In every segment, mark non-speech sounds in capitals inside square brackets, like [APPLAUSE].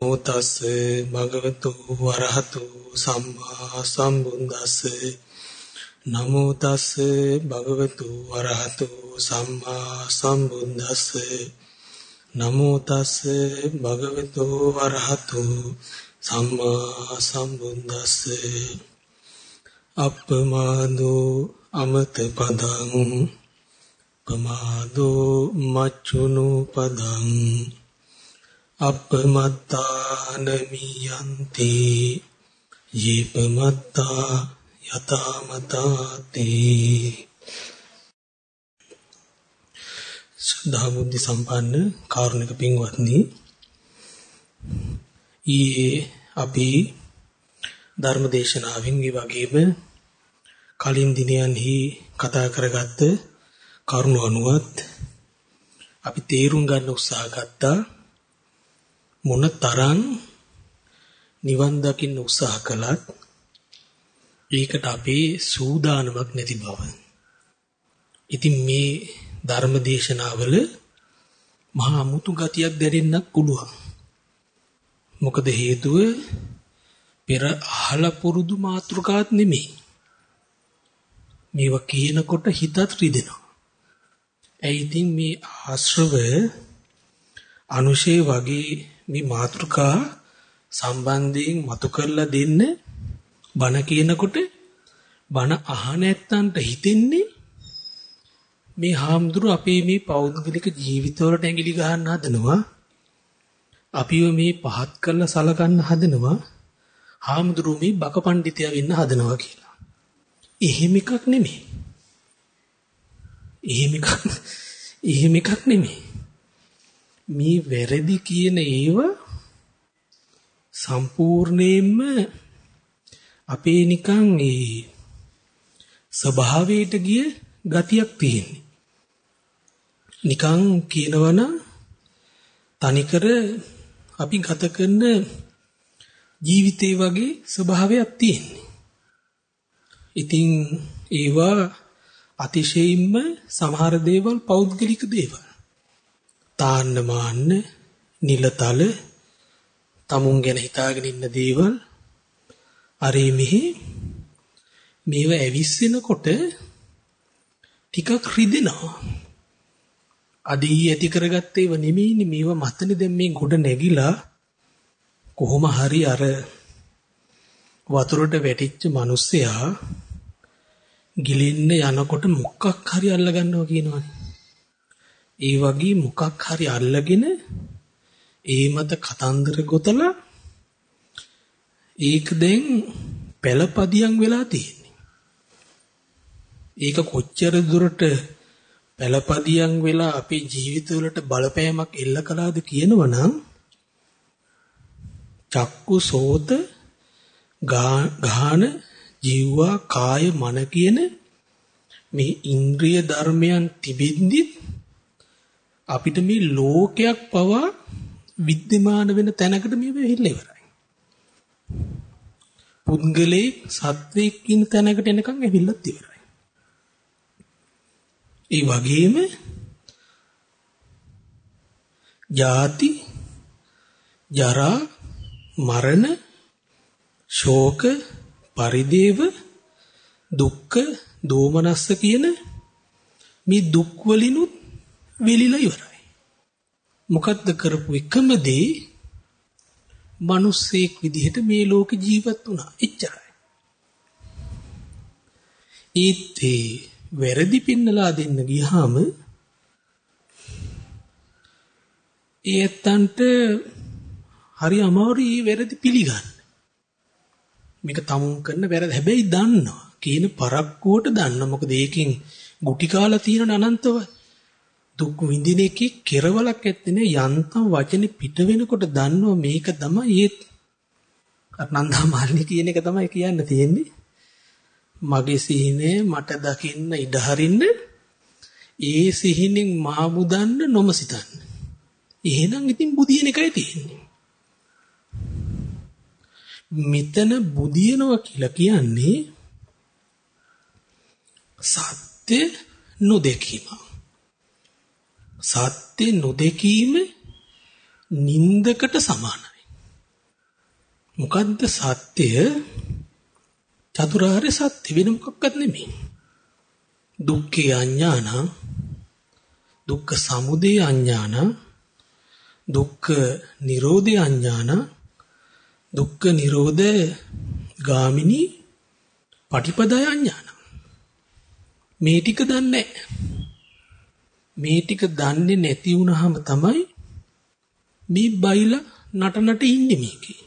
නමෝ තස් භගවතු වරහතු සම්මා සම්බුද්දස්ස. නමෝ තස් භගවතු වරහතු සම්මා සම්බුද්දස්ස. නමෝ තස් භගවතු වරහතු සම්මා සම්බුද්දස්ස. අප්පමාදෝ අමත පදං පමාදෝ මච්චුනු පදං. අපමත්තාන මියන්ති යේපමත්තා යතාමතාති ශ්‍රද්ධා බුද්ධ සම්පන්න කාරුණික පින්වත්නි ඊයේ අපි ධර්ම දේශනාවෙන් මේ වගේම කලින් දිනයන්හි කතා කරගත්ත කරුණ අනුවත් අපි තේරුම් ගන්න උත්සාහ ගත්තා. මොන තරම් නිවන් දකින්න උත්සාහ කළත් ඒකට අපේ සූදානමක් නැති බව. ඉතින් මේ ධර්ම දේශනාවල මහා අමුතු ගතියක් දැනෙන්නත් පුළුවන්. මොකද හේතුව පෙර අහලා පුරුදු මාතෘකාවක් නෙමෙයි. මේවා කියනකොට හිතත් රිදෙනවා. ඇයි ඉතින් මේ ආශ්‍රව අනුශේ වගේ මේ මාතෘකා සම්බන්ධයෙන් මතු කරලා දෙන්න බණ කියනකොට බණ අහන ඇත්තන්ට හිතෙන්නේ මේ හාමුදුරු අපේ මේ පෞද්ගලික ජීවිතවලට ඇඟිලි ගහන්න හදනවා අපිව මේ පහත් කරලා සලකන්න හදනවා හාමුදුරු මේ බක පඬිතයා වෙන්න හදනවා කියලා. එහෙම එකක් නෙමෙයි. එහෙම එකක් එහෙම එකක් නෙමෙයි. මේ වැරදි කියන ඒව සම්පූර්ණයෙන්ම අපේ නිකන් ඒ ස්වභාවයට ගිය ගතියක් තියෙන්නේ. නිකන් කියනවනම් තනිකර අපි ගත කරන ජීවිතේ වගේ ස්වභාවයක් තියෙන්නේ. ඉතින් ඒවා අතිශයින්ම සමහර දේවල් පෞද්ගලික දේවල්. තාන්න මාන්න නිලතල tamun ගැන හිතාගෙන ඉන්න දේවල්. අරේ මෙහි මේව ඇවිස්සෙනකොට ටිකක් රිදෙනවා. අදී ඇති කරගත්තේ ඒව නෙමෙයිනේ. මේව මතනේ දැන් මේ ගොඩ නැගිලා කොහොම හරි අර වතුරට වැටිච්ච මිනිස්සයා ගිලින්න යනකොට මොකක් හරි අල්ල ගන්නවා කියනවනේ. ඒ වගේ මොකක් හරි අල්ලගෙන ඒ මත කතන්දර ගොතලා ඒක දැන් පළපදියම් වෙලා තියෙන්නේ. ඒක කොච්චර දුරට පළපදියම් වෙලා අපේ ජීවිතවලට බලපෑමක් එල්ල කළාද කියනවනම් චක්කු සෝත ගාහන ජීවා කාය මන කියන මේ ඉන්ද්‍රිය ධර්මයන් තිබින්දිත් අපිට මේ ලෝකයක් පවා විද්‍යමාන වෙන තැනකට මේ වෙහිල්ල ඉවරයි. පුද්ගලයේ සත්වයක් කියන තැනකට එනකන් ඇවිල්ලත් ඉවරයි. ඒ වගේම ජාති ජරා මරණ ශෝක පරිදේව දුක්ඛ දෝමනස්ස කියන මේ දුක් වලිනුත් වෙලිලා ඉවරයි. මොකද්ද කරපු එකම දේ මිනිස්සෙක් විදිහට මේ ලෝක ජීවත් වුණා. එච්චරයි. ඊත්තේ වැරදි පින්නලා දෙන්න ගියාම ඒත්තන්ට හරි අමාරුයි වැරදි පිළිගන්න. මේක තමුන් කරන වැරදි හැබැයි දන්නවා. කියන පරක්කුවට දන්න මොකද ඒකෙන් ගුටි කාලා තියෙන අනන්තව දුක් විඳින එකේ කෙරවලක් ඇත්තේ යන්තම් වචනේ පිට වෙනකොට දන්නව මේක තමයි ඒ නන්දා මාල්නි කියන එක තමයි කියන්න තියෙන්නේ. මගේ සිහිනේ මට දකින්න ඉඩ හරින්න. ඒ සිහිනෙන් මා බුදන්න නොමසිතන්න. එහෙනම් ඉතින් බුදියන එකයි තියෙන්නේ. මෙතන බුදියනවා කියලා කියන්නේ සත්‍ය නොදකීම සත්‍ය නොදකීම නින්දකට සමානයි. මොකද්ද සත්‍ය? චතුරාර්ය සත්‍ය වෙන මොකක්වත් නෙමෙයි. දුක්ඛේ අඥාන දුක්ඛ සමුදය අඥාන දුක්ඛ නිරෝධය අඥාන දුක්ඛ නිරෝධ ගාමිනී පටිපදය අඥාන මේ ටික දන්නේ මේ ටික දන්නේ නැති වුනහම තමයි මේ බයිලා නටනට ඉන්නේ මේකේ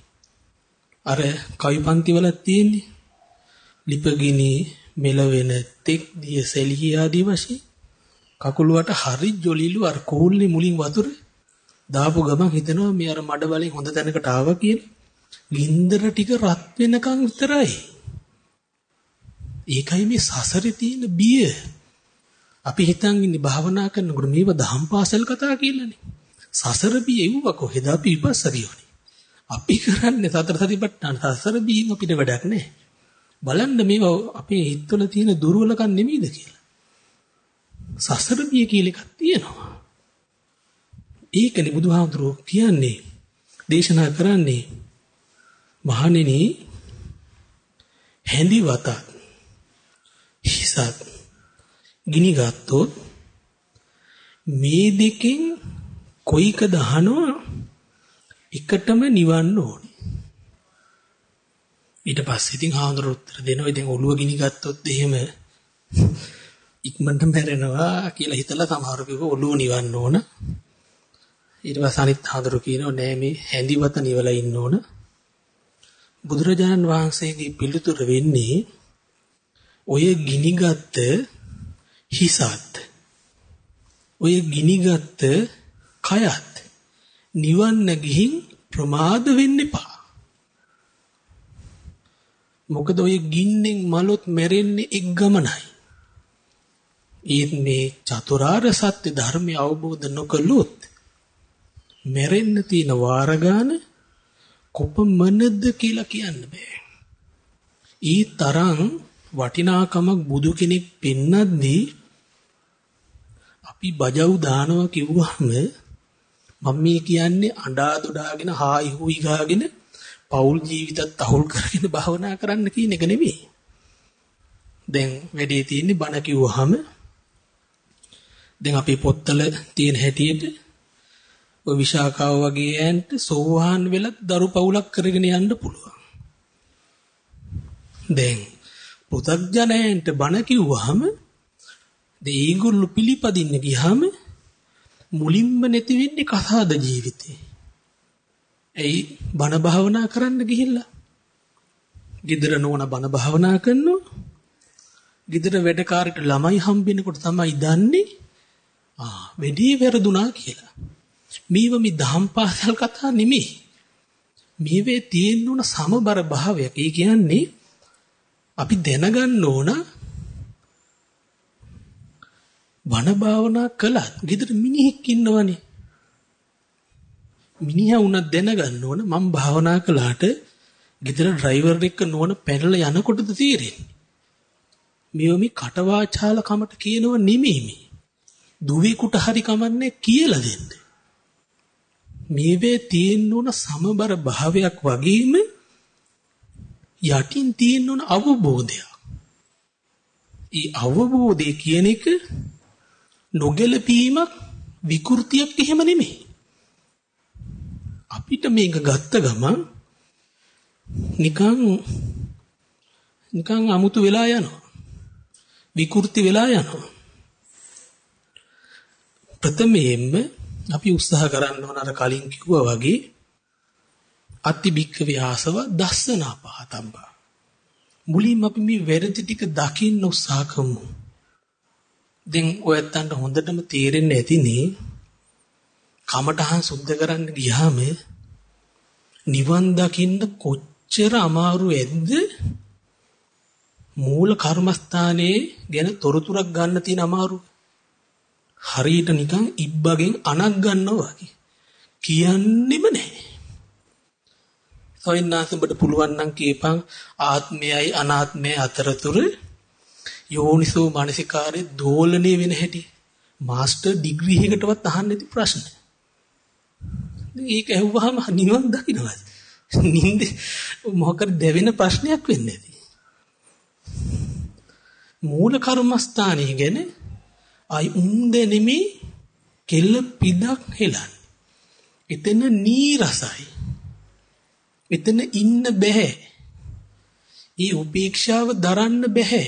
අර කවිපන්ති වල තියෙන්නේ ලිපගිනි මෙලවෙන තෙක් දිය සෙලිය ආදී වශයෙන් කකුලුවට හරි ජොලිලු අර කෝල්ලේ මුලින් වතුර දාපු ගමන් හිතනවා මේ අර මඩ වලින් හොඳ තැනකට ආවා කියලා. ගින්දර ටික රත් වෙනකන් විතරයි. ඒකයි මේ සසරේ තියෙන බිය. අපි හිතන් ඉන්නේ භාවනා කරනකොට මේව දහම් පාසල් කතා කියලානේ. සසර බිය එව්ව කොහෙද අපි විපස්සරියෝනේ. අපි කරන්නේ සතර සතිපට්ඨාන සසර බියම අපිට වැඩක් නැහැ. බලන්න මේවා අපේ හිතවල තියෙන දුර්වලකම් නෙමෙයිද කියලා. සසර බිය කියලා එකක් තියෙනවා. ඒකනේ බුදුහාමුදුරුවෝ කියන්නේ දේශනා කරන්නේ මහණෙනි හැඳි වතත් හිසත් ගිනි ගත්තොත් මේ දෙකෙන් කොයික දහනවා එකටම නිවන්න ඕනේ. ඊට පස්සේ ඉතින් හාමුදුරුවෝ උත්තර දෙනවා. ඉතින් ඔළුව ගිනි ගත්තොත් එහෙම ඉක්මනට මැරෙනවා කියලා හිතලා සමහර කෙනෙකු ඔළුව නිවන්න ඕන. ඊට පස්සේ අනිත් හාමුදුරු කියනවා නෑ මේ හැඳිවත නිවලා ඉන්න ඕන. බුදුරජාණන් වහන්සේගේ පිළිතුර වෙන්නේ ඔය ගිනිගත් හිසත් ඔය ගිනිගත් කයත් නිවන්න ගිහින් ප්‍රමාද වෙන්න එපා. මොකද ඔය ගින්නෙන් මලොත් මැරෙන්නේ එක් ගමනයි. ඒත් මේ චතුරාර්ය සත්‍ය ධර්මය අවබෝධ නොකළොත් මැරෙන්න තියෙන වාර ගන්න කොපමණද කියලා කියන්න බෑ. ඊ තරම් වටිනාකමක් බුදු කෙනෙක් පෙන්නද්දී අපි බජව් දානවා කිව්වහම මම මේ කියන්නේ අඬා දොඩාගෙන හායි හුයි ගාගෙන පෞල් ජීවිතත් අහුල් කරගෙන භාවනා කරන්න කියන එක නෙමෙයි. දැන් වැඩේ තියෙන්නේ බණ කිව්වහම දැන් අපේ පොත්වල තියෙන හැටියට ඔය විශාකාව වගේ ඈන්ට සෝවාන් වෙලත් දරු පවුලක් කරගෙන යන්න පුළුවන්. දැන් පුතග්ජනයන්ට බණ කිව්වහම දෙයිගොල්ලෝ පිළිපදින්න ගියාම මුලින්ම නැති වෙන්නේ කසාද ජීවිතේ. ඇයි බණ භාවනා කරන්න ගිහිල්ලා? ගෙදර නෝන බණ භාවනා කරනවා. ගෙදර වැඩකාරට ළමයි හම්බෙනකොට තමයි දන්නේ ආ වෙඩි වැරදුනා කියලා. මේව මේ දහම් පාසල් කතා නෙමෙයි. මේවේ තියෙන්න උන සමබර භාවයක්. ඒ කියන්නේ අපි දැනගන්න ඕන වන භාවනා කළත් ගෙදර මිනිහෙක් ඉන්නවනේ. මිනිහා උනත් දැනගන්න ඕන මම භාවනා කළාට ගෙදර ඩ්‍රයිවර් එක්ක නෝන පැනලා යනකොටද තීරෙන්නේ. මේව මේ කටවාචාල කමට කියනව නෙමෙයි මේ. දුවේකට හරි කමන්නේ කියලා දෙන්න. මේවේ තියෙන්න ඕන සමබර භාවයක් වගේම යටින් තියෙන්න ඕන අවබෝධයක්. ඒ අවබෝධය කියන එක නොගැලපීමක් විකෘතියක් එහෙම නෙමෙයි. අපිට මේක ගත්ත ගමන් නිකන් නිකන් අමුතු වෙලා යනවා. විකෘති වෙලා යනවා. ප්‍රථමයෙන්ම අපි උත්සාහ කරන්න ඕන අර කලින් කිව්වා වගේ අති බික්කවේ ආසව දස්සනා පහතම්බා. මුලින්ම අපි මේ වැරදි ටික දකින්න උත්සාහ කරමු. දැන් ඔයත්තන්ට හොඳටම තේරෙන්න ඇතිනේ කමටහන් සුද්ධ කරන්න ගියාම නිවන් දකින්න කොච්චර අමාරු ඇද්ද? මූල කර්මස්ථානයේ ගැන තොරතුරක් ගන්න තියෙන අමාරුව හරියට නිකන් ඉබ්බගෙන් අනක් ගන්නවා වගේ. කියන්නෙම නැහැ. සොයින්නාස ඔබට පුළුවන් නම් කියපන් ආත්මයයි අනාත්මයයි අතරතුර යෝනිසෝ මානසිකාරේ දෝලණය වෙන හැටි මාස්ටර් ඩිග්‍රී එකකටවත් අහන්න නැති ප්‍රශ්න. ඒක ඇහුවාම නිවන් දකින්නවාද? නින්ද මොකද දෙවෙන ප්‍රශ්නයක් වෙන්නේ නැති. මූල කර්මස්ථානයේ ගැන අයි උන්ද නෙමේ කෙල්ල පිටක් හෙලන්නේ. එතන නීරසයි. එතන ඉන්න බෑ. ඊ උපේක්ෂාව දරන්න බෑ.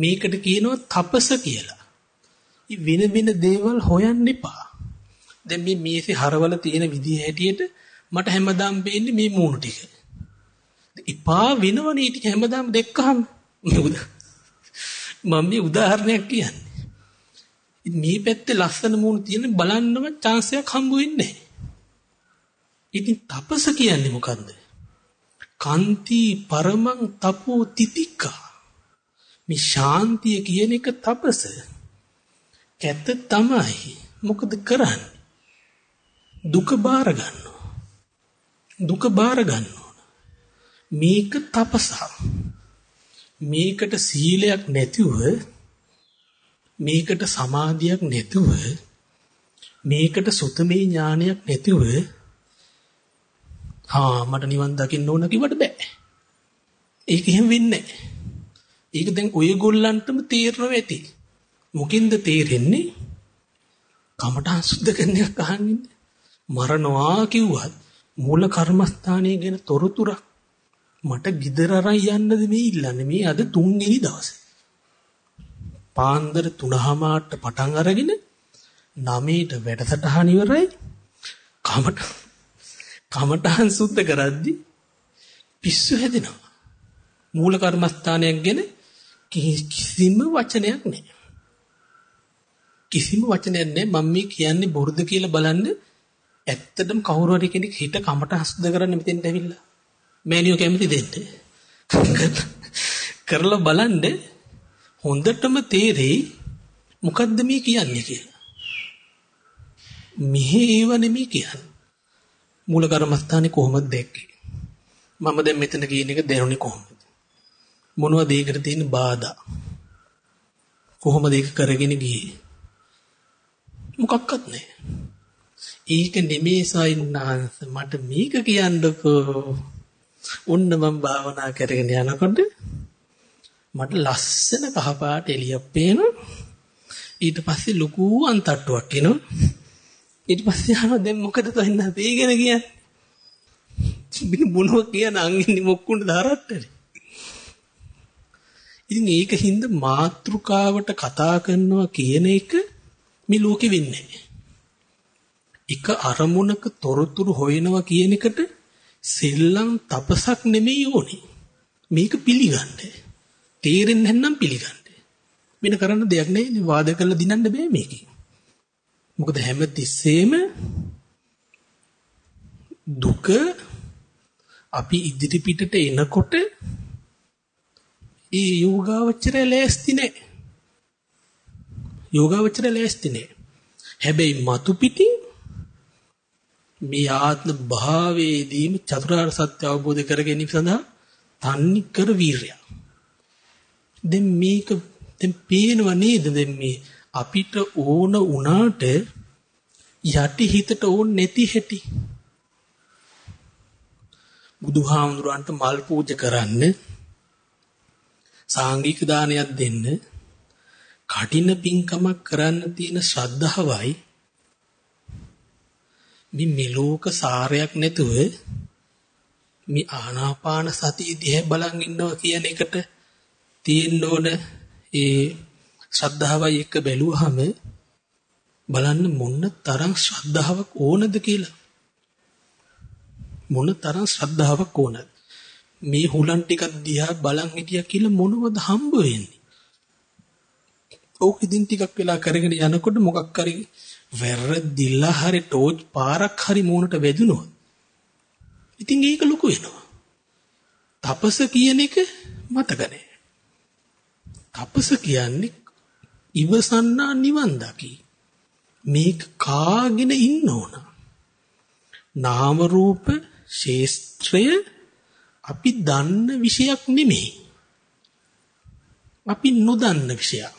මේකට කියනවා තපස කියලා. ඊ වෙන වෙන දේවල් හොයන්න එපා. දැන් මේ මේසේ හරවල තියෙන විදිහ හැටියට මට හැමදාම පේන්නේ මේ මූණු ටික. ඉපා වෙනවනේ ටික හැමදාම දෙක්කහම මම මේ උදාහරණයක් කියන්නේ. මේ පැත්තේ ලස්සන මූණු තියෙන බලන්නම chance එකක් හම්බ වෙන්නේ නැහැ. ඉතින් තපස කියන්නේ මොකන්ද? කාන්ති පරමං තපෝ තිතිකා. මේ ශාන්තිය කියන එක තපස. කැත තමයි. මොකද කරන්නේ? දුක බාර ගන්නවා. දුක බාර ගන්නවා. මේක තපසක්. මේකට සීලයක් නැතිව මේකට සමාධියක් නැතුව මේකට සුතමේ ඥානයක් නැතිව හා මට නිවන් දකින්න ඕන කිව්වට බෑ. ඒක එහෙම වෙන්නේ නැහැ. ඒක දැන් ඔයගොල්ලන්ටම තීරණව ඇති. මොකින්ද තේරෙන්නේ? කමඨං සුද්ධ කරන එක අහන්නේ. මරණවා කිව්වත් මූල කර්මස්ථානයේ ගැන තොරතුරක් මට গিදර අරන් යන්නද මේ ඉල්ලන්නේ මේ අද තුන්වෙනි දවසේ. පාන්දර 3:00ට පටන් අරගෙන 9ට වැඩසටහන ඉවරයි. කමට කමටහන් සුද්ධ කරද්දි පිස්සු හැදෙනවා. මූල කර්මස්ථානයක් ගැන කිසිම වචනයක් නැහැ. කිසිම වචනයක් නැහැ මම මේ කියන්නේ බොරුද කියලා බලන්න ඇත්තටම කවුරු හරි කෙනෙක් හිත කමට හස්ද කරන්න මෙතෙන්ට ඇවිල්ලා මෑනියෝ කැමති දෙන්න කරලා බලන්න හොඳටම තේරෙයි මොකද්ද මේ කියන්නේ කියලා. මෙහි ඒව නෙමෙයි කියන්නේ. මූල කර්මස්ථානේ කොහොමද දැක්කේ? මම දැන් මෙතන කියන එක දැනුනේ කොහොමද? මොනවද ඒකට තියෙන බාධා? කොහොමද ඒක කරගෙන ගියේ? මොකක්වත් නැහැ. ඒක නෙමේ සයින්නාන්ස මට මේක කියන්නකෝ. ඔන්න මම භාවනා කරගෙන යනකොට මට ලස්සන කහපාට එළියක් පේනවා. ඊට පස්සේ ලොකු අන්තට්ටුවක් එනවා. ඊට පස්සේ අහනවා දැන් මොකද තවෙන්න තේගෙන කියන්නේ? බින මොනවා කියන අංගින්නේ මොක්කුන්ට දාරට්ටනේ. ඉතින් ඒකින්ද මාත්‍රිකාවට කතා කරනවා කියන එක මේ ලෝකෙ වෙන්නේ එක අරමුණක තොරතුරු හොයනවා කියන එකට සෙල්ලම් තපසක් නෙමෙයි ඕනේ. මේක පිළිගන්න. තේරෙන්නේ නැත්නම් පිළිගන්න. වෙන කරන්න දෙයක් නැහැ. වාද කරලා දිනන්න බෑ මේකේ. මොකද හැම තිස්සෙම දුක අපි ඉදිරි පිටට එනකොට ඒ යෝගාවචරය ලෑස්ති නැහැ. යෝගාවචරය ලෑස්ති නැහැ. හැබැයි මතු පිටින් මේ ආත්ම භාවයේදීම චතුරාර්ය සත්‍ය අවබෝධ කර ගැනීම සඳහා තන්නි කර වීරය. දැන් මේක දැන් පේනව නේද දැන් මේ අපිට ඕන උනාට යටි හිතට ඕන නැති හැටි බුදුහාමුදුරන්ට මල් පූජා කරන්න සාංගික දානයක් දෙන්න කටින පින්කමක් කරන්න තියෙන ශ්‍රද්ධාවයි මේ මෙලෝක සාරයක් නැතුව මේ ආනාපාන සතිය දිහා බලන් ඉන්නවා කියන එකට තියෙන්න ඕන ඒ ශ්‍රද්ධාවයි එක්ක බැලුවහම බලන්න මොන තරම් ශ්‍රද්ධාවක් ඕනද කියලා. මොන තරම් ශ්‍රද්ධාවක් ඕනද? මේ හුලන් ටිකක් දිහා බලන් හිටියා කියලා මොනවද හම්බ වෙන්නේ? ඕක ඉදින් ටිකක් වෙලා කරගෙන යනකොට මොකක් හරි වැරදිලා හරි ටෝච් පාරක් හරි මූණට වැදුනොත් ඉතින් ඒක ලොකු වෙනවා. තපස කියන එක මතක නැහැ. තපස කියන්නේ ඉවසන්නා නිවන් දකි. මේක කාගෙන ඉන්න ඕන. නාම රූප ශේස්ත්‍රය අපි දන්න විෂයක් නෙමෙයි. අපි නොදන්න විෂයක්.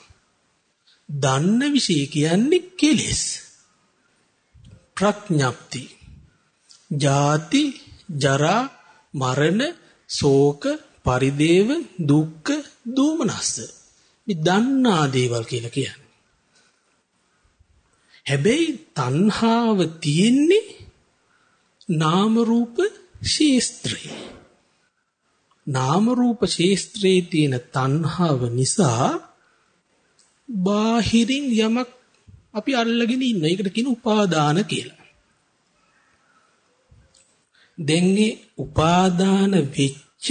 දන්න විෂය කියන්නේ කෙලෙස්. ප්‍රඥප්ති. ජාති ජරා මරණ ශෝක පරිදේව දුක්ඛ දෝමනස්ස මේ දන්නා දේවල් කියලා කියන්නේ හැබැයි තණ්හාව තියෙන්නේ නාම රූප ශේස්ත්‍රේ නාම රූප ශේස්ත්‍රයේ තියෙන තණ්හාව නිසා බාහිරින් යමක් අපි අල්ලගෙන ඉන්න. ඒකට කියන උපාදාන කියලා. දෙන්නේ උපාදාන වෙච්ච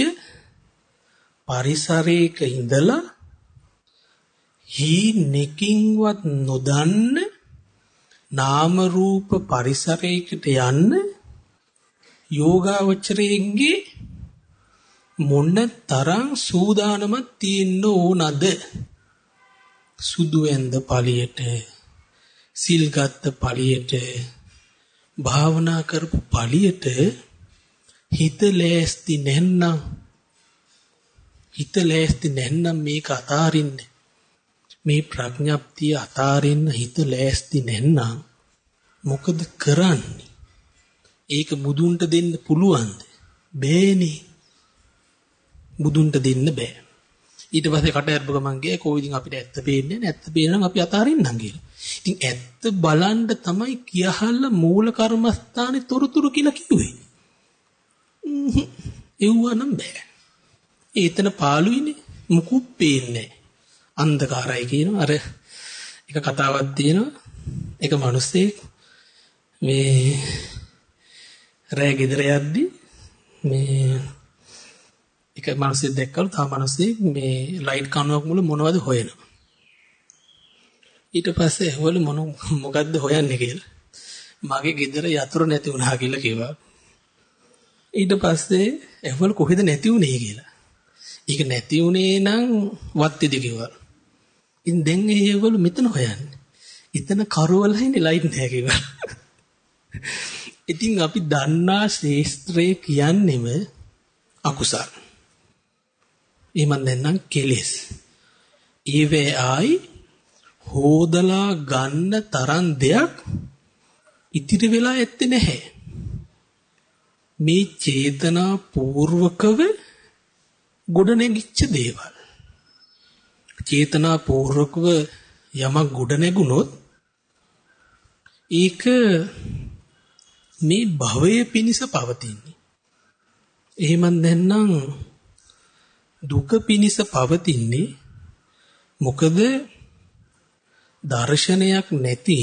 පරිසරයක ඉඳලා හීනකින්වත් නොදන්න නාම රූප පරිසරයකට යන්න යෝගාවචරයෙන්ගේ මොන තරම් සූදානමක් තියෙන්න ඕනද? සුදු ඇඳ පළියට? සිල් ගත්ත පළියට? භාවනා කරපු පළියට? හිත ලෑස්ති නැන්නම්? හිත ලෑස්ති නැන්නම් මේක අතාරින්න? මේ ප්‍රඥප්තිය අතාරින්න හිත ලෑස්ති නැන්නම් මොකද කරන්නේ? ඒක බුදුන්ට දෙන්න පුළුවන්ද? බෑනේ. බුදුන්ට දෙන්න බෑ. ඊට පස්සේ කට ඇරපු ගමන් ගියේ කොයි අපිට ඇත්ත පේන්නේ නැත්ත පේනනම් අපි අතාරින්නම් කියලා. ඉතින් ඇත්ත බලන්න තමයි කියහල්ල මූල කර්මස්ථානේ තොරතුරු කියලා කිව්වේ. එව්වනම් බෑ. ඒතන පාළුයිනේ. මුකුත් පේන්නේ අන්ධකාරයි කියනවා. අර එක කතාවක් තියෙනවා. එක මිනිස්සෙක් මේ රෑ ගෙදර යද්දි මේ එක මිනිස්සෙක් දැක්කලු තව මිනිස්සෙක් මේ ලයිට් කණුවක් මුල මොනවද හොයනවා. ඊට පස්සේ ඇහුවලු මොන මොකද්ද හොයන්නේ කියලා. මගේ ගෙදර යතුරු නැති වුණා කියලා කිව්වා. ඊට පස්සේ ඇහුවලු කොහෙද නැති වුනේ කියලා. ඒක නැති වුනේ නම් වත්තේද කිව්වා. ඉතින් දැන් ඇහුවලු මෙතන හොයන්නේ. එතන කරවල ඉන්නේ ලයිට් නැහැ කිව්වා. [LAUGHS] ඉතින් අපි දන්නා ශේස්ත්‍රය කියන්නේම අකුසල්. එහෙම නැත්නම් කෙලෙස්. ඊවේ ආයි හෝදලා ගන්න තරම් දෙයක් ඉතිරි වෙලා ඇත්තේ නැහැ. මේ චේතනා පූර්වකව ගොඩ නැගිච්ච දේවල්. චේතනා පූර්වකව යමක් ගොඩ නැගුණොත් ඒක මේ භවයේ පිනිස පවතින්නේ. එහෙම නැත්නම් දුක පිනිස පවතින්නේ මොකද දර්ශනයක් නැති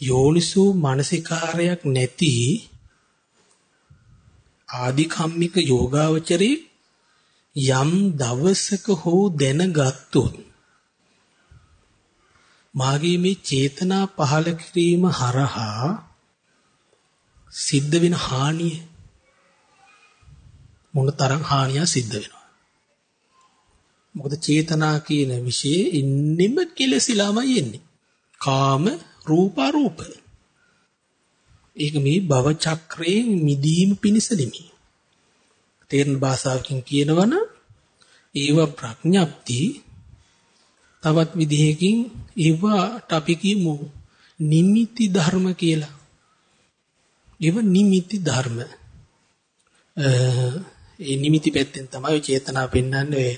යෝනිසෝ මානසිකාරයක් නැති ආධිකම්මික යෝගාවචරේ යම් දවසක හෝ දැනගත්තොත් මාගේ මේ චේතනා පහළ කිරීම හරහා සිද්ධ වෙන හානිය මොන තරම් හානියක් සිද්ධ වෙනවා. මොකද චේතනා කියන વિશે ඉන්නෙම කෙලසිලාමයි එන්නේ. කාම රූප රූප. ඒක මේ භව චක්‍රයෙන් මිදීම පිණිස නෙමෙයි. තේරෙන භාෂාවකින් කියනවනම් ඒව ප්‍රඥප්ති තවත් විදිහකින් ඒවට අපි කියමු නිමිති ධර්ම කියලා. ඒව නිමිති ධර්ම. ඒ නිමිති පැත්තෙන් තමයි චේතනා පෙන්වන්නේ ඔය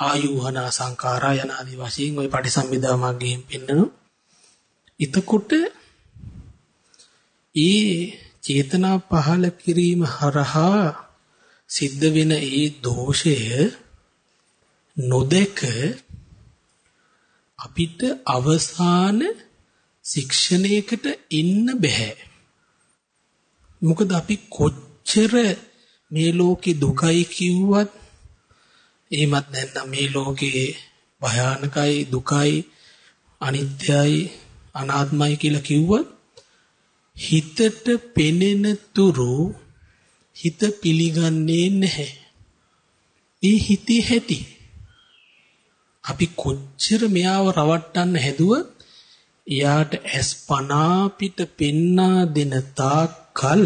ආයුහන සංඛාරා යන ආදි වශයෙන් ওই පටිසම්භිදා මාර්ගයෙන් පෙන්වනවා. එතකොට ඒ චේතනා පහල කිරීම හරහා සිද්ධ වෙන ඒ දෝෂය නොදක අපිට අවසාන ශික්ෂණයකට එන්න බෑ. මොකද අපි කොච්චර මේ ලෝකේ දුකයි කිව්වත් එහෙමත් නැත්නම් මේ ලෝකේ භයානකයි දුකයි අනිත්‍යයි අනාත්මයි කියලා කිව්වත් හිතට පෙනෙන තුරු හිත පිළිගන්නේ නැහැ. ඒ හිතේ හැටි. අපි කොච්චර මෙයාව රවට්ටන්න හැදුවත් එයාට ඇස්පනා පිට පෙන්නා දෙන තාක්කල්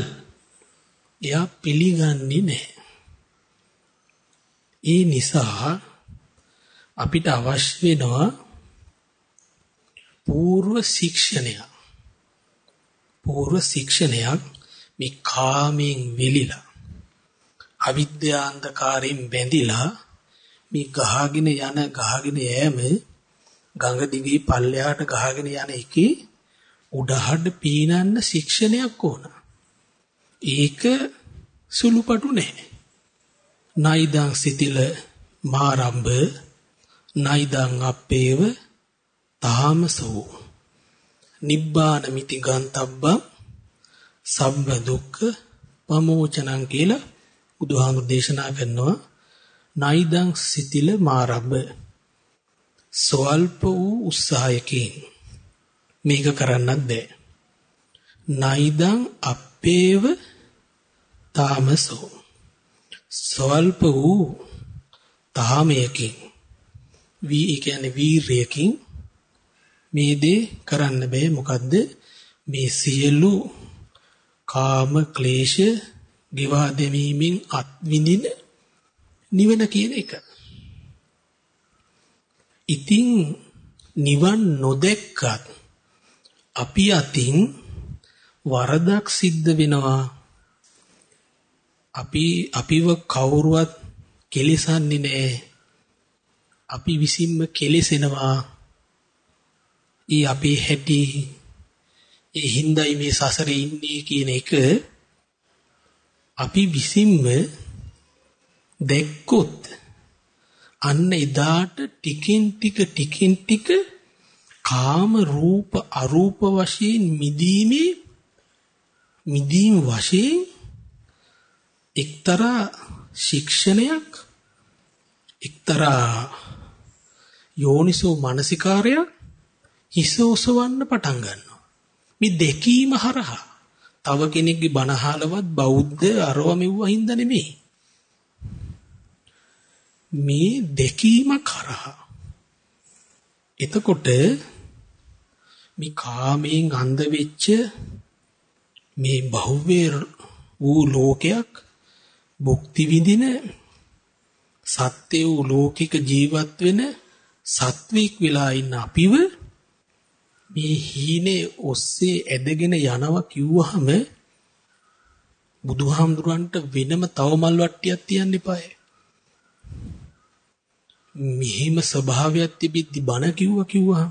එයා පිළිගන්නේ නැහැ. ඒ නිසා අපිට අවශ්‍ය වෙනවා పూర్ව ශික්ෂණය. పూర్ව ශික්ෂණයක් මේ කාමයෙන් වෙලිලා අවිද්‍යාන්තකාරයෙන් බැඳිලා මේ ගහගෙන යන ගහගෙන යෑම ගඟ දිගේ පල්ලෙහාට ගහගෙන යන එකේ උඩහඩ පීනන්න ශික්ෂණයක් ඕන. ඒක සුළුපටු නෑ. නයිදං සිතිල මාරම්භ නයිදං අපේව තාමසෝ. නිබ්බාන මිති ගන්තබ්බං සබ්බ දුක්ඛ පමෝචනං කියලා බුදුහාමුදුර දේශනා කරනවා. නයිදං සිතිල මාරබ්බ සෝල්ප වූ උත්සාහයකින්. මේක කරන්නත් බෑ. නයිදං අපේව තාමසෝ සෝල්ප වූ තාමයකින් වී කියන්නේ වීරයකින් මේ දේ කරන්න බෑ මොකද්ද මේ සියලු කාම ක්ලේශ ගෙවා දැමීමෙන් අත්විඳින නිවන කියන එක. ඉතින් නිවන් නොදැක්කත් අපි අතින් වරදක් සිද්ධ වෙනවා. අපි අපිව කවුරුවත් කෙලෙසන්නේ නැහැ. අපි විසින්ම කෙලෙසෙනවා. ඊ අපේ හැටි ඒ හිඳයි මේ සසරේ ඉන්නේ කියන එක අපි විසින්ම දැක්කොත් අන්න එදාට ටිකින් ටික ටිකින් ටික කාම රූප අරූප වශයෙන් මිදීමේ මිදීම වශයෙන් එක්තරා ශික්ෂණයක් එක්තරා යෝනිසෝ මානසිකාරයක් හිස ඔසවන්න පටන් ගන්නවා මේ දෙකීම හරහා තව කෙනෙක්ගේ බණ අහලවත් බෞද්ධ අරව මෙව්වා හින්දා නෙමෙයි. මේ දෙකීම කරහා. එතකොට මේ කාමයෙන් අන්ධ වෙච්ච මේ බහුවේ වූ ලෝකයක් භුක්ති විඳින සත්‍ය වූ ලෝකික ජීවත් වෙන සත්වීක් වෙලා ඉන්න අපිව මේ හීනේ ඔස්සේ ඇදගෙන යනවා කිව්වහම බුදුහාමුදුරන්ට වෙනම තව මල් වට්ටියක් තියන්න එපායි. මෙහිම ස්වභාවයක් තිබිද්දි බණ කිව්වා කිව්වහම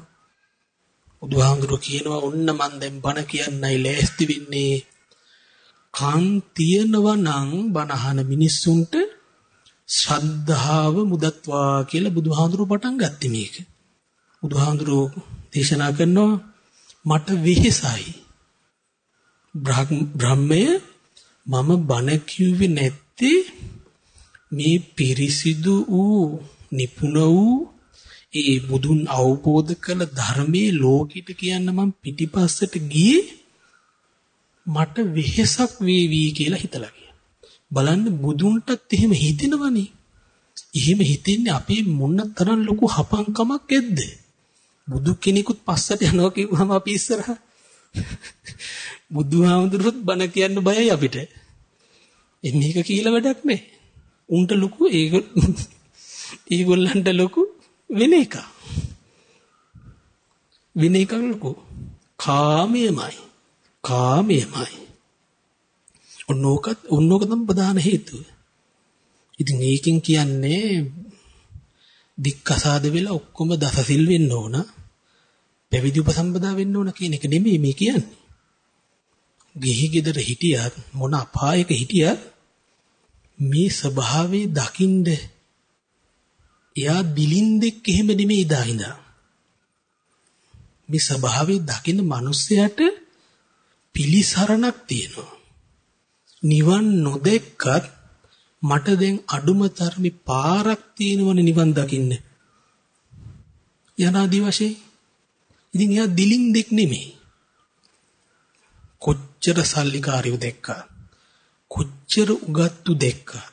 බුදුහාමුදුරුවෝ කියනවා ඔන්න මන් දැන් බණ කියන්නයි ලෑස්ති වෙන්නේ. කන් තියනවා නම් බණ අහන මිනිස්සුන්ට ශ්‍රද්ධාව මුදත්වා කියලා බුදුහාමුදුරුවෝ පටන් ගත්තේ මේක. බුදුහාමුදුරුවෝ දේශනා කරනවා මට වෙහෙසයි. බ්‍රහ්මය මම බණ කිව්වේ නැත්තේ මේ පිරිසිදු වූ නිපුණ වූ ඒ බුදුන් අවබෝධ කළ ධර්මයේ ලෝකෙට කියන්න මම පිටිපස්සට ගියේ මට වෙහෙසක් වේවි කියලා හිතලා ගියා. බලන්න බුදුන්ටත් එහෙම හිතෙනවනේ. එහෙම හිතෙන්නේ අපේ මොන තරම් ලොකු හපංකමක් ඇද්ද? බුදු කෙනෙකුත් පස්සට යනවා කිව්වම අපි ඉස්සරහ බුදුහාමුදුරුවොත් බණ කියන්න බයයි අපිට. එන්නේ එක කියලා වැඩක් නැහැ. උන්ට ලොකු ඒක [LAUGHS] ඒගොල්ලන්ට ලොකු වෙන එක. වෙන එකක් ලොකු. කාමයමයි. කාමයමයි. ඔන්නෝකත් ඔන්නෝක තමයි ප්‍රධාන හේතුව. ඉතින් ඒකෙන් කියන්නේ දික්කසාද වෙලා ඔක්කොම දසසිල් වෙන්න ඕන. පැවිදි උපසම්පදා වෙන්න ඕන කියන එක නෙමෙයි මේ කියන්නේ. ගිහි ගෙදර හිටියත් මොන අපායක හිටියත් මේ ස්වභාවය දකින්ද එයා බිලින්දෙක් එහෙම නෙමෙයි ඉදාහින්දා. මේ ස්වභාවය දකින්න මිනිස්සයාට පිලිසරණක් තියෙනවා. නිවන් නොදෙක්කත් මට දැන් අඩුම තරමේ පාරක් තියෙනවනේ නිවන් දකින්න. යනාදී වශයෙන් ඉතින් එයා දිලින් දෙක් නෙමෙයි. කොච්චර සල්ලිකාරියු දැක්කා. කොච්චර උගත්තු දැක්කා.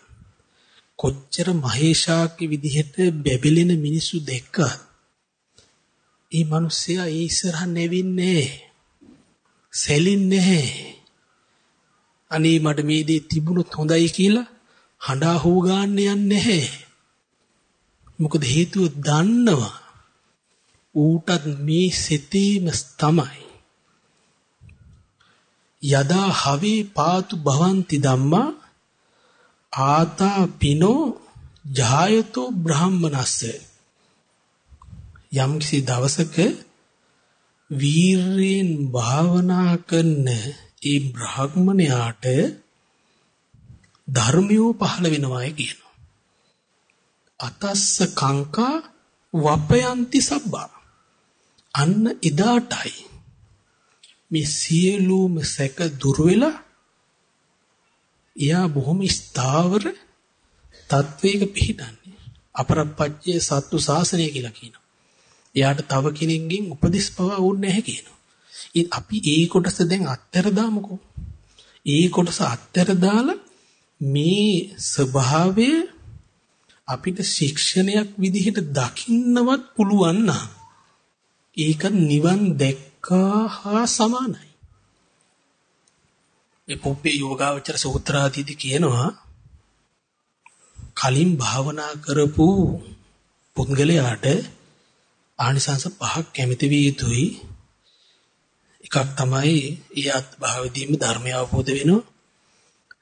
කොච්චර මහේෂාක්ගේ විදිහට බැබලෙන මිනිස්සු දැක්කා. ඒ මිනිස්සයා ඒ ඉස්සරහ නැවින්නේ සැලින්නේ අනේ මට මේ දේ තිබුණොත් හොඳයි කියලා හඬා හූ ගන්න යන්නේ නැහැ. මොකද හේතුව දන්නවා ඌටත් මේ සිතීම තමයි. යදා හවේ පාතු භවಂತಿ ධම්මා ආතා පිනෝ ජායතෝ බ්‍රාහ්මනස්ස යම්කිසි දවසක වීරයෙන් භාවනා කරන ඒ බ්‍රාහ්මණයාට ධර්මියෝ පහළ වෙනවායි කියනවා. අතස්ස කංකා වපයන්ති සබ්බා. අන්න එදාටයි මේ සියලුම සැක දුර වෙලා එයා බොහොම ස්ථාවර තත්වයක පිහිටන්නේ. අපරප්පච්චේ සත්තු ශාසනය කියලා කියනවා. එයාට තව කෙනෙක්ගෙන් උපදෙස් පවා ඕනේ නැහැ කියනවා. අපි ඒ කොටස දැන් අත්තර දාමුකෝ. ඒ කොටස අත්තර දාලා මේ ස්වභාවය අපිට ශික්ෂණයක් විදිහට දකින්නවත් පුළුවන් නම් ඒක නිවන් දැක්කා හා සමානයි. මේ පුප්පේ යෝගාවචර සූත්‍රාදීදී කියනවා කලින් භාවනා කරපු පුද්ගලයාට ආනිසංස පහක් කැමති විය යුතුයි. එකක් තමයි ඊයත් භාවදීම ධර්මය අවබෝධ වෙනවා.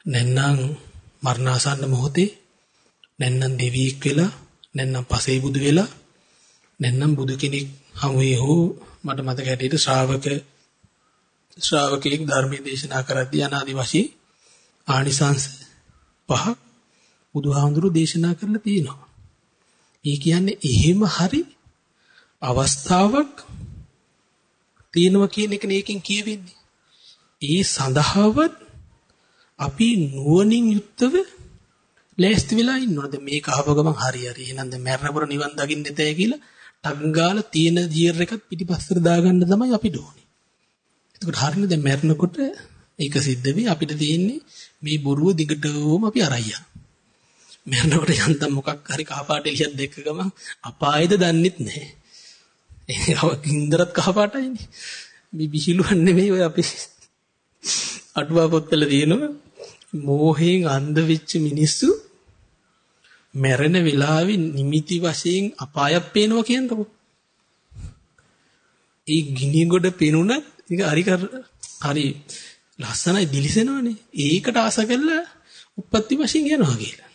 නැත්නම් මරණාසන්න මොහොතේ නැත්නම් දෙවියෙක් වෙලා නැත්නම් පසේ බුදු වෙලා නැත්නම් බුදු කෙනෙක් හමුවේ හෝ මට මතක හැටියට ශ්‍රාවක ශ්‍රාවකෙක් ධර්මයේ දේශනා කරද්දී අනාදි වශයෙන් ආනිසංස පහ බුදුහාමුදුරු දේශනා කරලා තියෙනවා. ඒ කියන්නේ එහෙම හරි අවස්ථාවක් තියෙනවා කියන එක නේකින් කියවෙන්නේ. ඒ සඳහාවත් අපි නුවණින් යුක්තව ලෑස්ති වෙලා ඉන්නවද මේක අහව ගමන් හරි හරි එහෙනම් දැන් මරණපුර නිවන් දකින්න දෙතේ කියලා ටග්ගාල තියෙන ජීර් එකත් පිටිපස්සට දාගන්න තමයි අපිට ඕනේ. එතකොට හරිනේ දැන් මරණකොට ඒක සිද්ධ වෙයි අපිට තියෙන්නේ මේ බොරුව දිගටම අපි අරයියා. මරණකොට යන්තම් මොකක් හරි කහපාට එළියක් දැක්ක ගමන් අපායද දන්නෙත් නැහැ. ඒක ඉන්දරත් කහපාටයිනේ. මේ බිහිලුවන් නෙමෙයි ඔය අපි අටුවා පොත්වල තියෙනවා මෝහයෙන් අන්ධ වෙච්ච මිනිස්සු මැරෙන වෙලාවේ නිමිති වශයෙන් අපායක් පේනවා කියනකො. ඒ ගිනි ගොඩ පෙනුනත් ඒක හරි හරි ලස්සනයි දිලිසෙනවනේ. ඒකට ආස කළා උප්පත්ති වශයෙන් යනවා කියලා.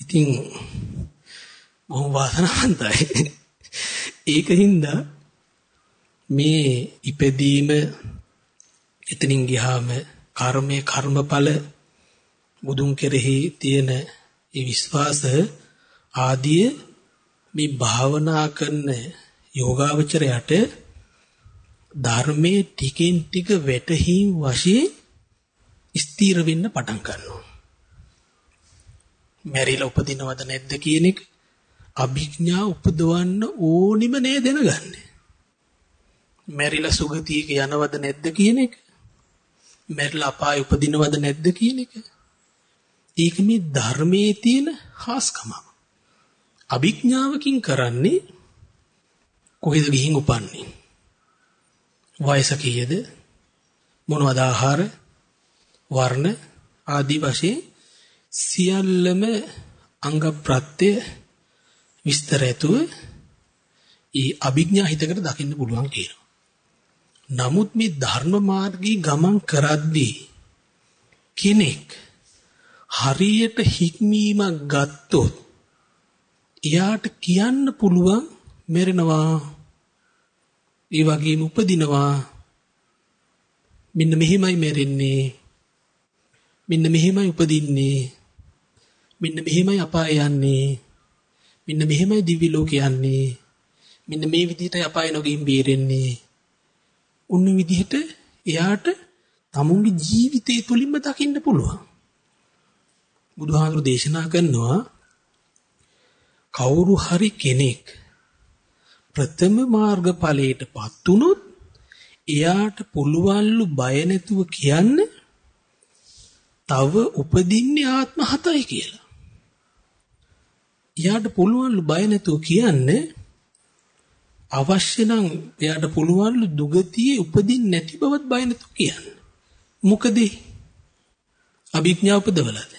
ඉතින් මොහොම වාසනාවන්තයි. ඒකින්ද මේ ඉපදීම එතනින් ගියාම කර්මයේ කර්මඵල බුදුන් කෙරෙහි තියෙන ඒ විශ්වාස ආදී මේ භාවනා කරන යෝගාවචරයට ධර්මයේ ටිකෙන් ටික වැටහීම් වශයෙන් ස්ථීර වෙන්න පටන් ගන්නවා. මැරිලා උපදිනවද නැද්ද කියන එක අභිඥා උපදවන්න ඕනිම නේ දැනගන්නේ. මැරිලා සුගතියක යනවද නැද්ද කියන එක. මැරිලා අපාය උපදිනවද නැද්ද කියන එක. ඒක මේ ධර්මයේ තියෙන හාස්කම. අභිඥාවකින් කරන්නේ කොහෙද ගිහින් උපන්නේ? වයස කීයද? මොනවද ආහාර, වර්ණ ආදී වශයෙන් සියල්ලම අංග ප්‍රත්‍ය විස්තර ඇතුව ඒ අභිඥා හිතකට දකින්න පුළුවන් කියනවා. නමුත් මේ ධර්ම මාර්ගී ගමන් කරද්දී කෙනෙක් හරියට හික්මීමක් ගත්තොත් එයාට කියන්න පුළුවන් මැරෙනවා ඒ වගේම උපදිනවා. මෙන්න මෙහෙමයි මැරෙන්නේ. මෙන්න මෙහෙමයි උපදින්නේ. මෙන්න මෙහෙමයි අපාය යන්නේ. මෙන්න මෙහෙමයි දිව්‍ය ලෝක යන්නේ. මෙන්න මේ විදිහටයි අපාය නොගින් බේරෙන්නේ. උන්න විදිහට එයාට තමුන්ගේ ජීවිතය තුලින්ම දකින්න පුළුවන්. බුදුහාමුදුරු දේශනා කරනවා කවුරු හරි කෙනෙක් ප්‍රථම මාර්ගඵලයටපත් උනොත් එයාට පුළුවන්ලු බය නැතුව කියන්න තව උපදින්නේ ආත්ම හතයි කියලා. එයාට පුළුවන්ලු බය නැතුව කියන්න අවශ්‍ය නම් එයාට පුළුවන්ලු දුගතියේ උපදින්නේ නැති බවත් බය නැතුව කියන්න. මොකද අභිඥා උපදවලද?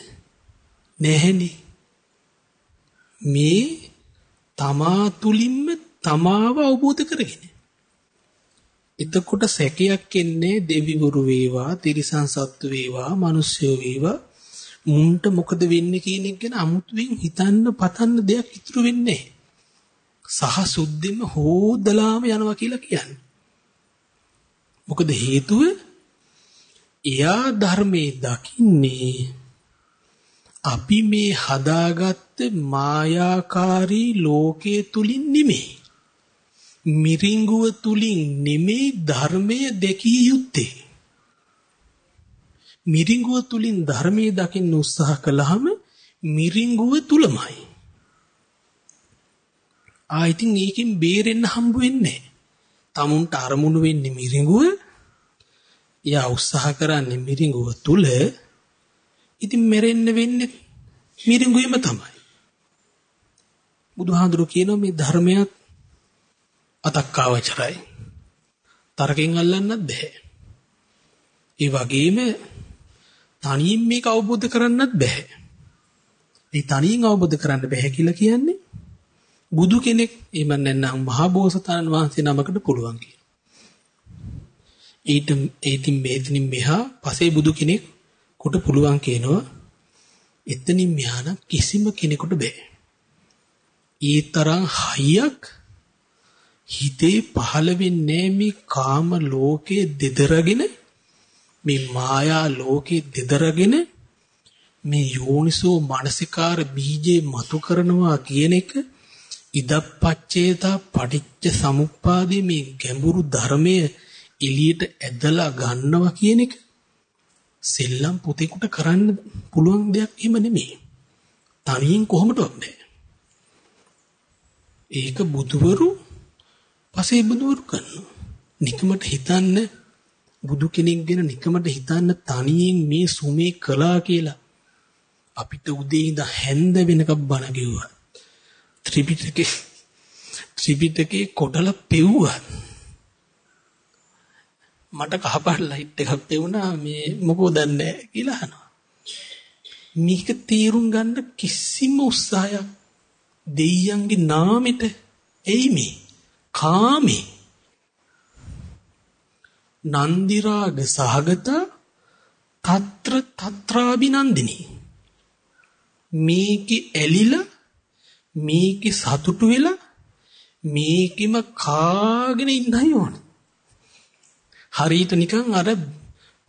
නැහැනේ. මේ තමා තුලින්ම තමාව අවබෝධ කරගෙන. එතකොට සැකයක් එන්නේ දෙවිවරු වේවා, තිරිසන් සත්තු වේවා, මිනිස්සු වේවා. මුන්ට මොකද වෙන්නේ කියන එක ගැන අමුතුවෙන් හිතන්න පතන්න දෙයක් ඉතුරු වෙන්නේ සහ සුද්ධිම හොදලාම යනවා කියලා කියන්නේ. මොකද හේතුව එයා ධර්මයේ දකින්නේ අපි මේ හදාගත්ත මායාකාරී ලෝකයේ තුලින් නෙමෙයි. මිරිඟුව තුලින් නෙමෙයි ධර්මයේ දැකිය යුත්තේ. මිරිඟුව තුලින් ධර්මයේ දකින්න උත්සාහ කළාම මිරිඟුව තුලමයි. ආ ඉතින් ඒකෙන් බේරෙන්න හම්බ වෙන්නේ තමුන්ට අරමුණු වෙන්නේ මිරිඟුව. එයා උත්සාහ කරන්නේ මිරිඟුව තුල ඉතින් මෙරෙන්න වෙන්නේ මිරිඟුවෙම තමයි. බුදුහාඳුරු කියනවා මේ ධර්මයක් අතක්කාවචරයි. තරකින් අල්ලන්නත් බෑ. ඒ වගේම තනියෙන් මේක අවබෝධ කරන්නත් බෑ. ඒ තනියෙන් අවබෝධ කරන්න බෑ කියලා කියන්නේ බුදු කෙනෙක් එහෙම නැත්නම් මහා බෝසතාණන් වහන්සේ නමකට පුළුවන් කියලා. ඊට ඒතින් මේතින් මෙහා පසේ බුදු කෙනෙක් කොට පුළුවන් කියනවා එතනින් මෙහාන කිසිම කෙනෙකුට බෑ. ඒ තරම් හයියක් හිතේ පහළ වෙන්නේ මේ කාම ලෝකයේ දෙදරගෙන මේ මායා ලෝකයේ දෙදරගෙන මේ යෝනිසෝ මානසිකාර බීජේ මතු කරනවා කියන එක ඉදප්පච්චේතා පටිච්ච සමුප්පාදේ මේ ගැඹුරු ධර්මයේ එළියට ඇදලා ගන්නවා කියන එක සෙල්ලම් පුතේකට කරන්න පුළුවන් දෙයක් එහෙම නෙමෙයි. තනියෙන් කොහොමදවත් බෑ. ඒක බුදුවරු පසේ බුදුවරු කරනවා. නිකමට හිතන්න බුදු කෙනෙක් ගැන නිකමට හිතන්න තනියෙන් මේ සුමේ කළා කියලා අපිට උදේ ඉඳන් හැන්ද වෙනකම් බණ කිව්වා. ත්‍රිපිටකේ ත්‍රිපිටකේ කොටල පෙව්වා. මට කහපාට ලයිට් එකක් පෙවුනා මේ මොකෝ දන්නේ කියලා අහනවා. මේක තීරුම් ගන්න කිසිම උත්සාහයක් දෙයියන්ගේ නාමෙට එයි මේ කාමේ නන්දි රාග සහගත తත්‍ර తත්‍රාබිනන්දිනී මේකේ ඇලිලා මේකේ සතුටු වෙලා මේකෙම කාගෙන ඉන්නයි ඕනේ හරියට නිකන් අර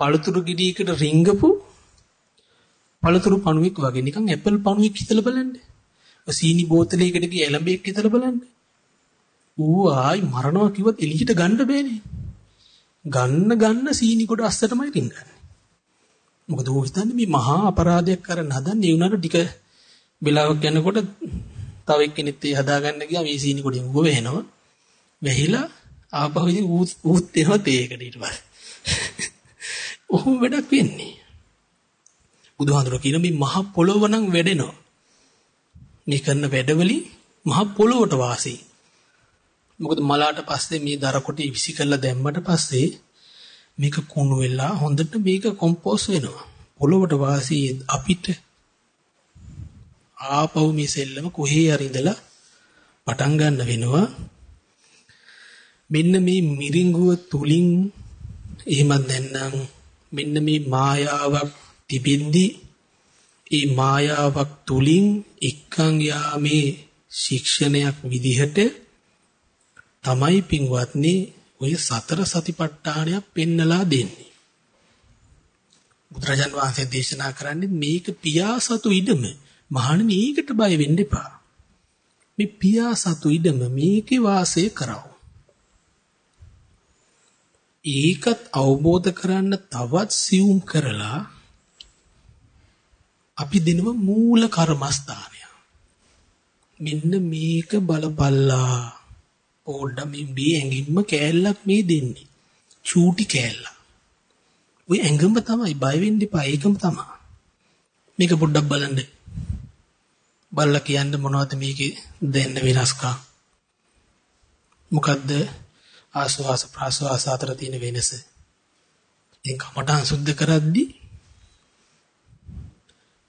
පළතුරු ගෙඩියකට රිංගපු පළතුරු පණුවෙක් වගේ නිකන් ඇපල් පණුවෙක් හිතලා බලන්න. සීනි බෝතලයකට ගිය එළඹෙක් හිතලා බලන්න. ඌ ආයි මරනවා කිව්වත් එළියට ගන්න බෑනේ. ගන්න ගන්න සීනි කොට අස්සටමයි රිංගන්නේ. මොකද ඌ හිතන්නේ මේ මහා අපරාධයක් කරන්න හදන්නේ ඒ උනාට ටික වෙලාවක් යනකොට තව එක්කෙනෙක් ඒ හදාගන්න ගියා මේ සීනි කොටින් ඌව වෙනවා. වැහිලා ආපහු ඉතින් ඌත් එනවා තේකට ඊට පස්සේ. [LAUGHS] ඔහොම වැඩක් වෙන්නේ. බුදුහාඳුර කියන මේ මහ පොළොව නම් වැඩෙනවා. මේ කරන වැඩවලින් මහ පොළොවට වාසී. මොකද මලාට පස්සේ මේ දර කොටි විසි කරලා දැම්මට පස්සේ මේක කුණු වෙලා හොඳට මේක කොම්පෝස් වෙනවා. පොළොවට වාසී අපිට ආපහු මේ සෙල්ලම කොහේ හරි ඉඳලා පටන් ගන්න වෙනවා. මෙන්න මේ මිරිඟුව තුලින් එහෙමත් නැත්නම් මෙන්න මේ මායාවක් තිබින්දි ඒ මායාවක් තුලින් එක්කන් යාමේ ශික්ෂණයක් විදිහට තමයි පින්වත්නි ඔය සතර සතිපට්ඨානයක් පෙන්නලා දෙන්නේ. බුදුරජාන් වහන්සේ දේශනා කරන්නේ මේක පියාසතු ඉඩම. මහණෙනි ඒකට බය වෙන්න එපා. මේ පියාසතු ඉඩම මේකේ වාසය කරව. ඒකත් අවබෝධ කරන්න තවත් සියුම් කරලා අපි දෙනව මූල කර්මස්ථානය. මෙන්න මේක බලපල්ලා. පොඩ්ඩ මේ මේ ඇඟින්ම කෑල්ලක් මේ දෙන්නේ. චූටි කෑල්ල. ওই ඇඟම තමයි බය වෙන්න එපා ඒකම තමයි. මේක පොඩ්ඩක් බලන්න. බලලා කියන්න මොනවද මේකේ දෙන්න වෙනස්කම්. මොකද්ද ආස්වාස ප්‍රාස්වාස අතර තියෙන වෙනස. ඉතින් කමඨං සුද්ධ කරද්දී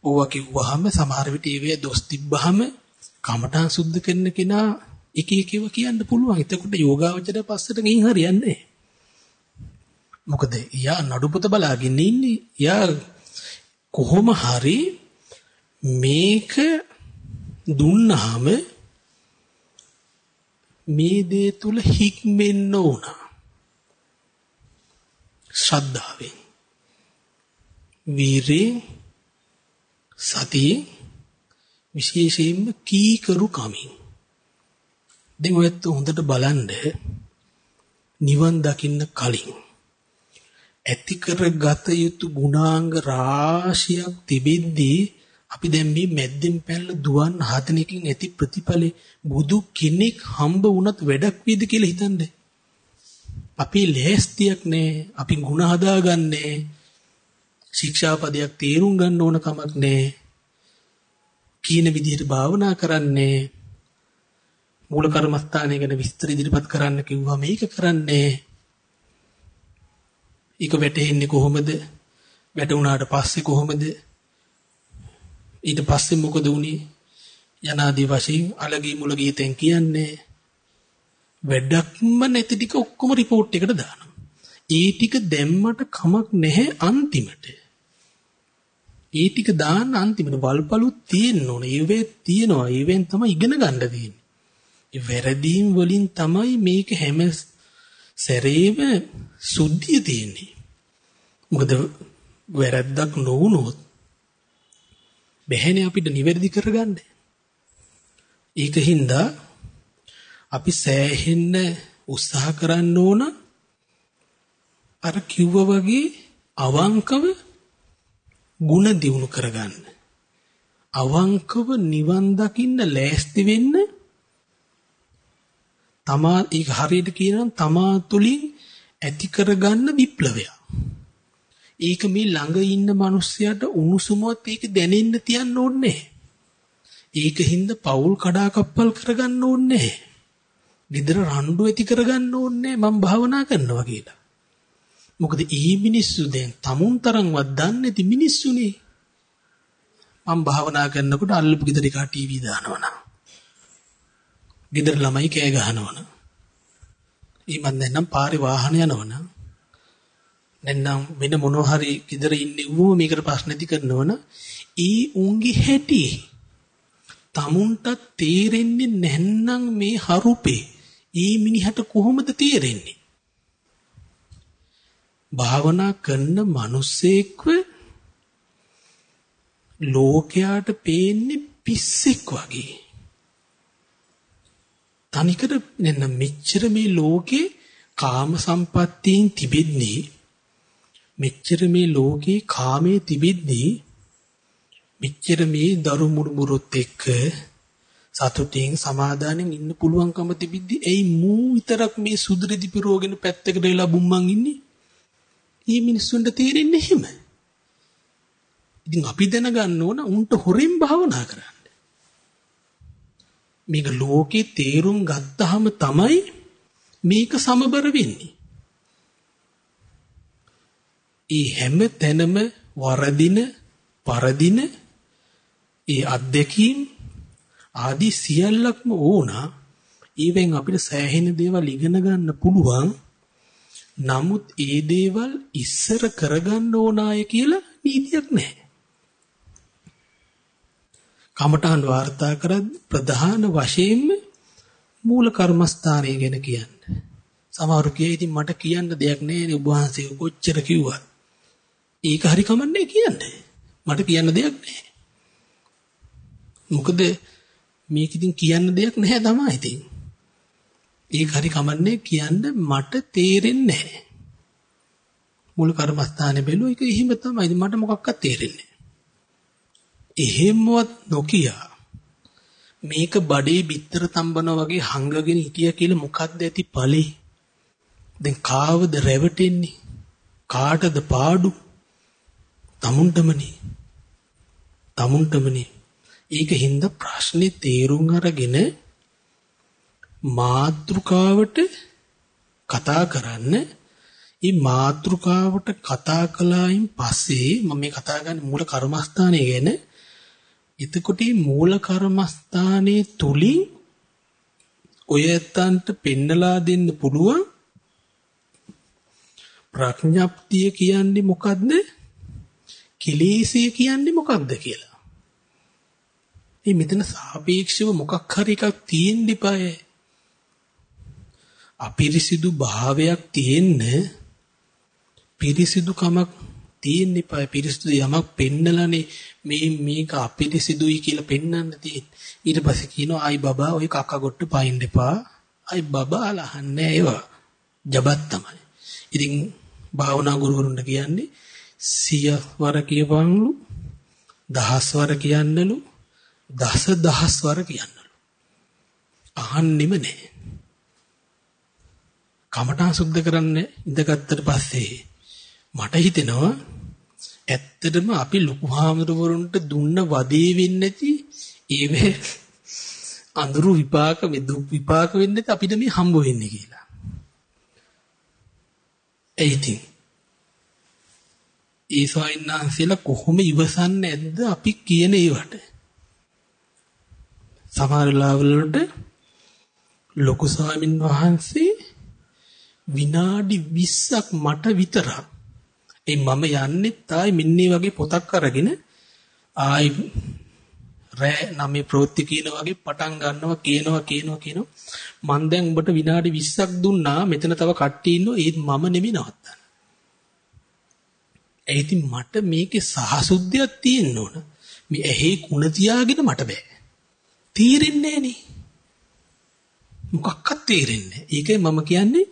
ඕවා කිව්වහම සමහර විට ඒවේ දොස් තිබ්බහම කමඨං සුද්ධ කරන කෙනා එක එකව කියන්න පුළුවන්. එතකොට යෝගාවචරය පස්සට ගිහින් හරියන්නේ මොකද යා නඩුපොත බලාගෙන ඉන්නේ. යා කොහොම හරි මේක දුන්නාම මේ දේ තුල හික්මෙන්න ඕන. ශ්‍රද්ධාවෙන්. වීරේ සතියේ විශේෂයෙන්ම කීකරු කමින්. දැන් ඔයත් හොඳට බලන්න නිවන් දකින්න කලින් ඇති කරගත යුතු ගුණාංග රාශියක් තිබෙද්දී අපි දැන් මේ මැද්දෙන් පැනලා දුවන් හතනකින් ඇති ප්‍රතිඵලෙ බුදු කෙනෙක් හම්බ වුණත් වැඩක් වේද කියලා හිතන්නේ. අපි ලෑස්තියක් නෑ. අපි ಗುಣ හදාගන්නේ. ශික්ෂාපදයක් තේරුම් ගන්න ඕන කමක් නෑ. කීන විදිහට භාවනා කරන්නේ. මූල කර්මස්ථානය ගැන විස්තර ඉදිරිපත් කරන්න කිව්වා මේක කරන්නේ. ඒක වැටෙන්නේ කොහොමද? වැටුණාට පස්සේ කොහොමද? ඊට පස්සේ මොකද වුනේ? යනාදී වශයෙන් අලගී මුලගී තෙන් කියන්නේ වැඩක්ම නැති ටික ඔක්කොම report එකට දානවා. ඒ ටික දැම්මට කමක් නැහැ අන්තිමට. ඒ ටික දාන්න අන්තිමට වල්පලුත් තියෙන්න ඕන. ඒවේ තියෙනවා. ඒවෙන් තමයි ඉගෙන ගන්න තියෙන්නේ. ඒ වැරදීම් වලින් තමයි මේක හැම සැරේම සුද්ධිය තියෙන්නේ. මොකද වැරද්දක් නොවුනොත් බැහැනේ අපිට නිවැරදි කරගන්න. ඒකින්ද අපි සෑහෙන්න උත්සාහ කරන්න ඕන අර කිව්වා වගේ අවංකව ಗುಣ දියුණු කරගන්න. අවංකව නිවන් දකින්න ලෑස්ති වෙන්න තමා ඒක හරියට කියනනම් තමා තුලින් ඇති කරගන්න විප්ලවය. ඒක මේ ළඟ ඉන්න මිනිස්සයාට උණුසුමවත් ඒක දැනෙන්න තියන්න ඕනේ. ඒකින්ද පෞල් කඩාකප්පල් කරගන්න ඕනේ. ගෙදර රණ්ඩු ඇති කරගන්න ඕනේ මම භාවනා කරනවා කියලා. මොකද ඊ මිනිස්සු දැන් tamun තරම්වත් දන්නේ නැති මිනිස්සුනේ. මම භාවනා කරනකොට අල්ලපු ගෙදර එක ටීවී දානවනම්. ගෙදර ළමයි කෑ ගහනවනම්. ඊ මන් දැන් නම් පාරේ වාහන යනවනම්. නැත්නම් වෙන මොනවා හරි ගෙදර ඉන්නේ ඌව මේකට ප්‍රශ්න ඇති කරනවනම් ඊ උන්ගේ හැටි tamunට තේරෙන්නේ නැත්නම් මේ හරුපේ ඊ මිනිහට කොහොමද තේරෙන්නේ භාවනා කරන මිනිස්සෙක්ව ලෝකයට පේන්නේ පිස්සෙක් වගේ. තනිකර නෙන්න මෙච්චර මේ ලෝකේ කාම සම්පත්තියෙන් තිබෙන්නේ මෙච්චර මේ ලෝකේ කාමයේ තිබෙද්දී මෙච්චර මේ දරු මුරුමුරුත් එක්ක සතුටින් සමාදානෙන් ඉන්න පුළුවන්කම තිබිද්දි ඇයි මූ විතරක් මේ සුදුරිදි පිරෝගෙන පැත්තකට වෙලා බුම්මන් ඉන්නේ මේ මිනිස්සුන්ට තේරෙන්නේ එහෙම. ඉතින් අපි දැනගන්න ඕන උන්ට හොරෙන් භාවනා කරන්න. මේක ලෝකේ තේරුම් ගත්තාම තමයි මේක සමබර වෙන්නේ. ඒ හැම තැනම වරදින, පරදින ඒ අත්දැකීම් ආදී සියල්ලක්ම ඕනා. ඊවෙන් අපිට සෑහෙන දේවල් ඉගෙන ගන්න පුළුවන්. නමුත් ඒ දේවල් ඉස්සර කරගන්න ඕනාය කියලා නීතියක් නැහැ. කමඨාන් වාර්තා කරද්දී ප්‍රධාන වශයෙන්ම මූල කර්මස්ථානය ගැන කියන්නේ. සමහරු කියේ ඉතින් මට කියන්න දෙයක් නැහැ ඔබ වහන්සේ කොච්චර කිව්වත්. ඒක හරි කමන්නේ කියන්නේ. මට කියන්න දෙයක් නැහැ. මොකද මේක ඉතින් කියන්න දෙයක් නැහැ තමයි ඉතින්. ඒක හරි කමන්නේ කියන්න මට තේරෙන්නේ නැහැ. මුල් කර්මස්ථානේ බැලුව ඒක එහෙම තමයි. මට මොකක්වත් තේරෙන්නේ එහෙමවත් නොකිය මේක බඩේ බිත්තර තම්බන වගේ හංගගෙන හිටිය කියලා මොකද්ද ඇති ඵලේ? දැන් කාවද රැවටෙන්නේ? කාටද පාඩු? තමුන්ටමනේ. තමුන්ටමනේ. ඒක හින්දා ප්‍රශ්නේ තේරුම් අරගෙන මාත්‍රිකාවට කතා කරන්න මේ මාත්‍රිකාවට කතා කළායින් පස්සේ මම මේ කතා කරන්නේ මූල කර්මස්ථානය ගැන එතකොට මූල කර්මස්ථානයේ තුලින් ඔය ඇත්තන්ට පෙන්නලා දෙන්න පුළුවන් ප්‍රඥප්තිය කියන්නේ මොකද්ද? කෙලෙසය කියන්නේ මොකක්ද කියලා. මේ මෙතන සාපේක්ෂව මොකක් හරි එකක් තියෙන්න ඉපායේ. අපිරිසිදු භාවයක් තියෙන්න පිරිසිදු කමක් තියෙන්න ඉපායේ. පිරිසිදු යමක් පෙන්නලානේ මේ මේක අපිරිසිදුයි කියලා පෙන්වන්න තියෙන්නේ. ඊට පස්සේ කියනවා ආයි බබා ඔය කක්ක ගොට්ට පයින් දෙපා. ආයි බබා අහන්නේ ඒවා. ජබත් තමයි. ඉතින් භාවනා ගුරුවරුන්ට කියන්නේ සිය වර කියවන්ලු දහස් වර කියන්නලු දස දහස් වර කියන්නලු අහන්නෙම නැහැ කමඨා සුද්ධ කරන්න ඉඳගත්තට පස්සේ මට හිතෙනවා ඇත්තටම අපි ලොකු හාමුදුරුවරුන්ට දුන්න වදේ වෙන්නේ නැති ඒවේ අඳුරු විපාක දුක් විපාක වෙන්නේ අපිට මේ හම්බ වෙන්නේ කියලා. ඒ ඉතින් ඒ ස්වාමීන් කොහොම ඉවසන්නේ නැද්ද අපි කියන ඒවට? සමහර ලාවලට ලොකු ස්වාමීන් වහන්සේ විනාඩි 20ක් මට විතරක් ඒ මම යන්නේ තායි මින්නේ වගේ පොතක් අරගෙන ආයි රෑ නමේ ප්‍රවෘත්ති කියන වගේ පටන් ගන්නවා කියනවා කියනවා කියනවා මං දැන් උඹට විනාඩි 20ක් දුන්නා මෙතන තව කට්ටිය ඉන්නවා ඒත් මම නෙමෙයි නවත්තන්නේ ඒ ඉතින් මට මේකේ සහසුද්ධියක් තියෙන්න ඕන. මේ ඇහි කුණ තියාගෙන මට බෑ. තීරෙන්නේ නෑනේ. මොකක්වත් තේරෙන්නේ නෑ. ඒකයි මම කියන්නේ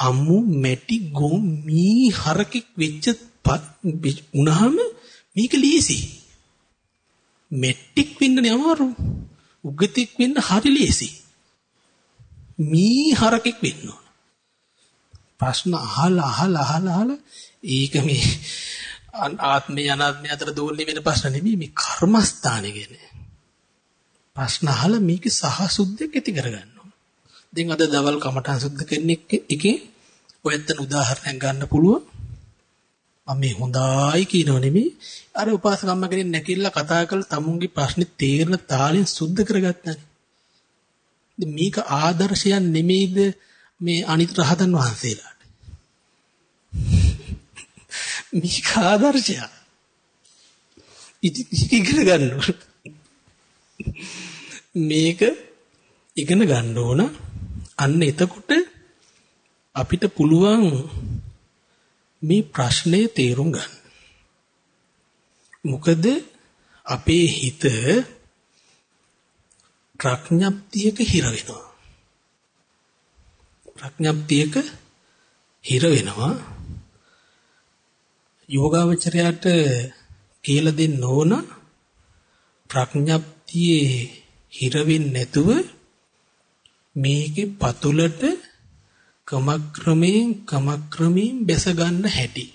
අම්මු මැටි ගොම් මී හරකෙක් වෙච්ච උනහම මේක ලීසි. මැට්ටික් වෙන්න අමාරු. උගතෙක් වෙන්න හරි ලීසි. මී හරකෙක් වෙන්න ඕන. ප්‍රශ්න අහලා අහලා අහලා අහලා ඒක මේ ආත්මය අනාත්මය අතර දෝලණය වෙන ප්‍රශ්න නෙමෙයි මේ කර්මස්ථානේ ගැන. ප්‍රශ්න අහලා මේක සහසුද්ධියක් ඇති කරගන්නවා. දැන් අද දවල් කමඨං සුද්ධ කරන එකේ ඔයත්තන උදාහරණයක් ගන්න පුළුවන්. මම මේ හොඳයි කියනව නෙමෙයි අර උපාසකම්ම කෙනෙක් නැකිලා කතා කරලා තමුන්ගේ ප්‍රශ්නේ තේරෙන තාලෙන් සුද්ධ කරගත්තානේ. මේක ආදර්ශයක් නෙමෙයිද මේ අනිත් රහතන් වහන්සේලාට. මේක ආදර්ශයක්. ඉතින් ඉගෙන ගන්න මේක ඉගෙන ගන්න ඕන. අන්න එතකොට අපිට පුළුවන් මේ ප්‍රශ්නේ තේරුම් ගන්න. මොකද අපේ හිත ප්‍රඥප්තියක හිර වෙනවා. ප්‍රඥප්තියක හිර වෙනවා. යෝගාවචරයට කියලා දෙන්න ඕන ප්‍රඥප්තියේ හිර නැතුව මේකේ පතුලට කමක්‍රමයෙන් කමක්‍රමයෙන් බැස ගන්න හැටි.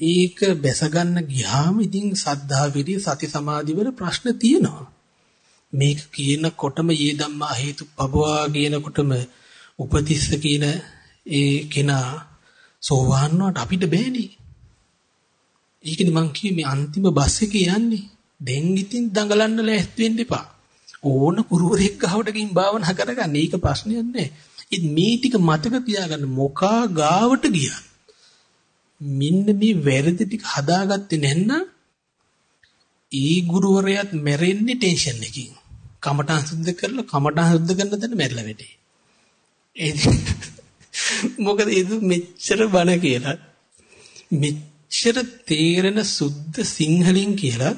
ඒක බැස ගන්න ගියාම ඉතින් සද්ධා විරිය සති සමාධි වල ප්‍රශ්න තියෙනවා. මේක කියනකොටම යේ ධම්මා හේතු පබවා කියනකොටම උපතිස්ස කියන ඒ කෙනා සෝවාන් වුණාට අපිට බෑනේ. ඒකනේ මං කියේ මේ අන්තිම බස් එකේ යන්නේ. දැන් ඉතින් දඟලන්න ලෑස්ති වෙන්න එපා. ඕන කුරුවරෙක් ගහවට ගින් භාවනා කරගන්න. ඒක ප්‍රශ්නයක් නෑ. ඉතින් මේ ටික මතක තියාගන්න මොකා ගාවට ගියා. මෙන්න මේ වැරදි ටික හදාගත්තේ නැත්නම් ඒ ගුරුවරයාත් මැරෙන්නේ ටෙන්ෂන් එකකින්. කමටහන් සුද්ධ කරලා කමටහන් සුද්ධ කරන තැන මැරලා වැටේ. ඒ මොකද ඒ මෙච්චර බන කියලා මෙච්චර තේරෙන සුද්ධ සිංහලෙන් කියලා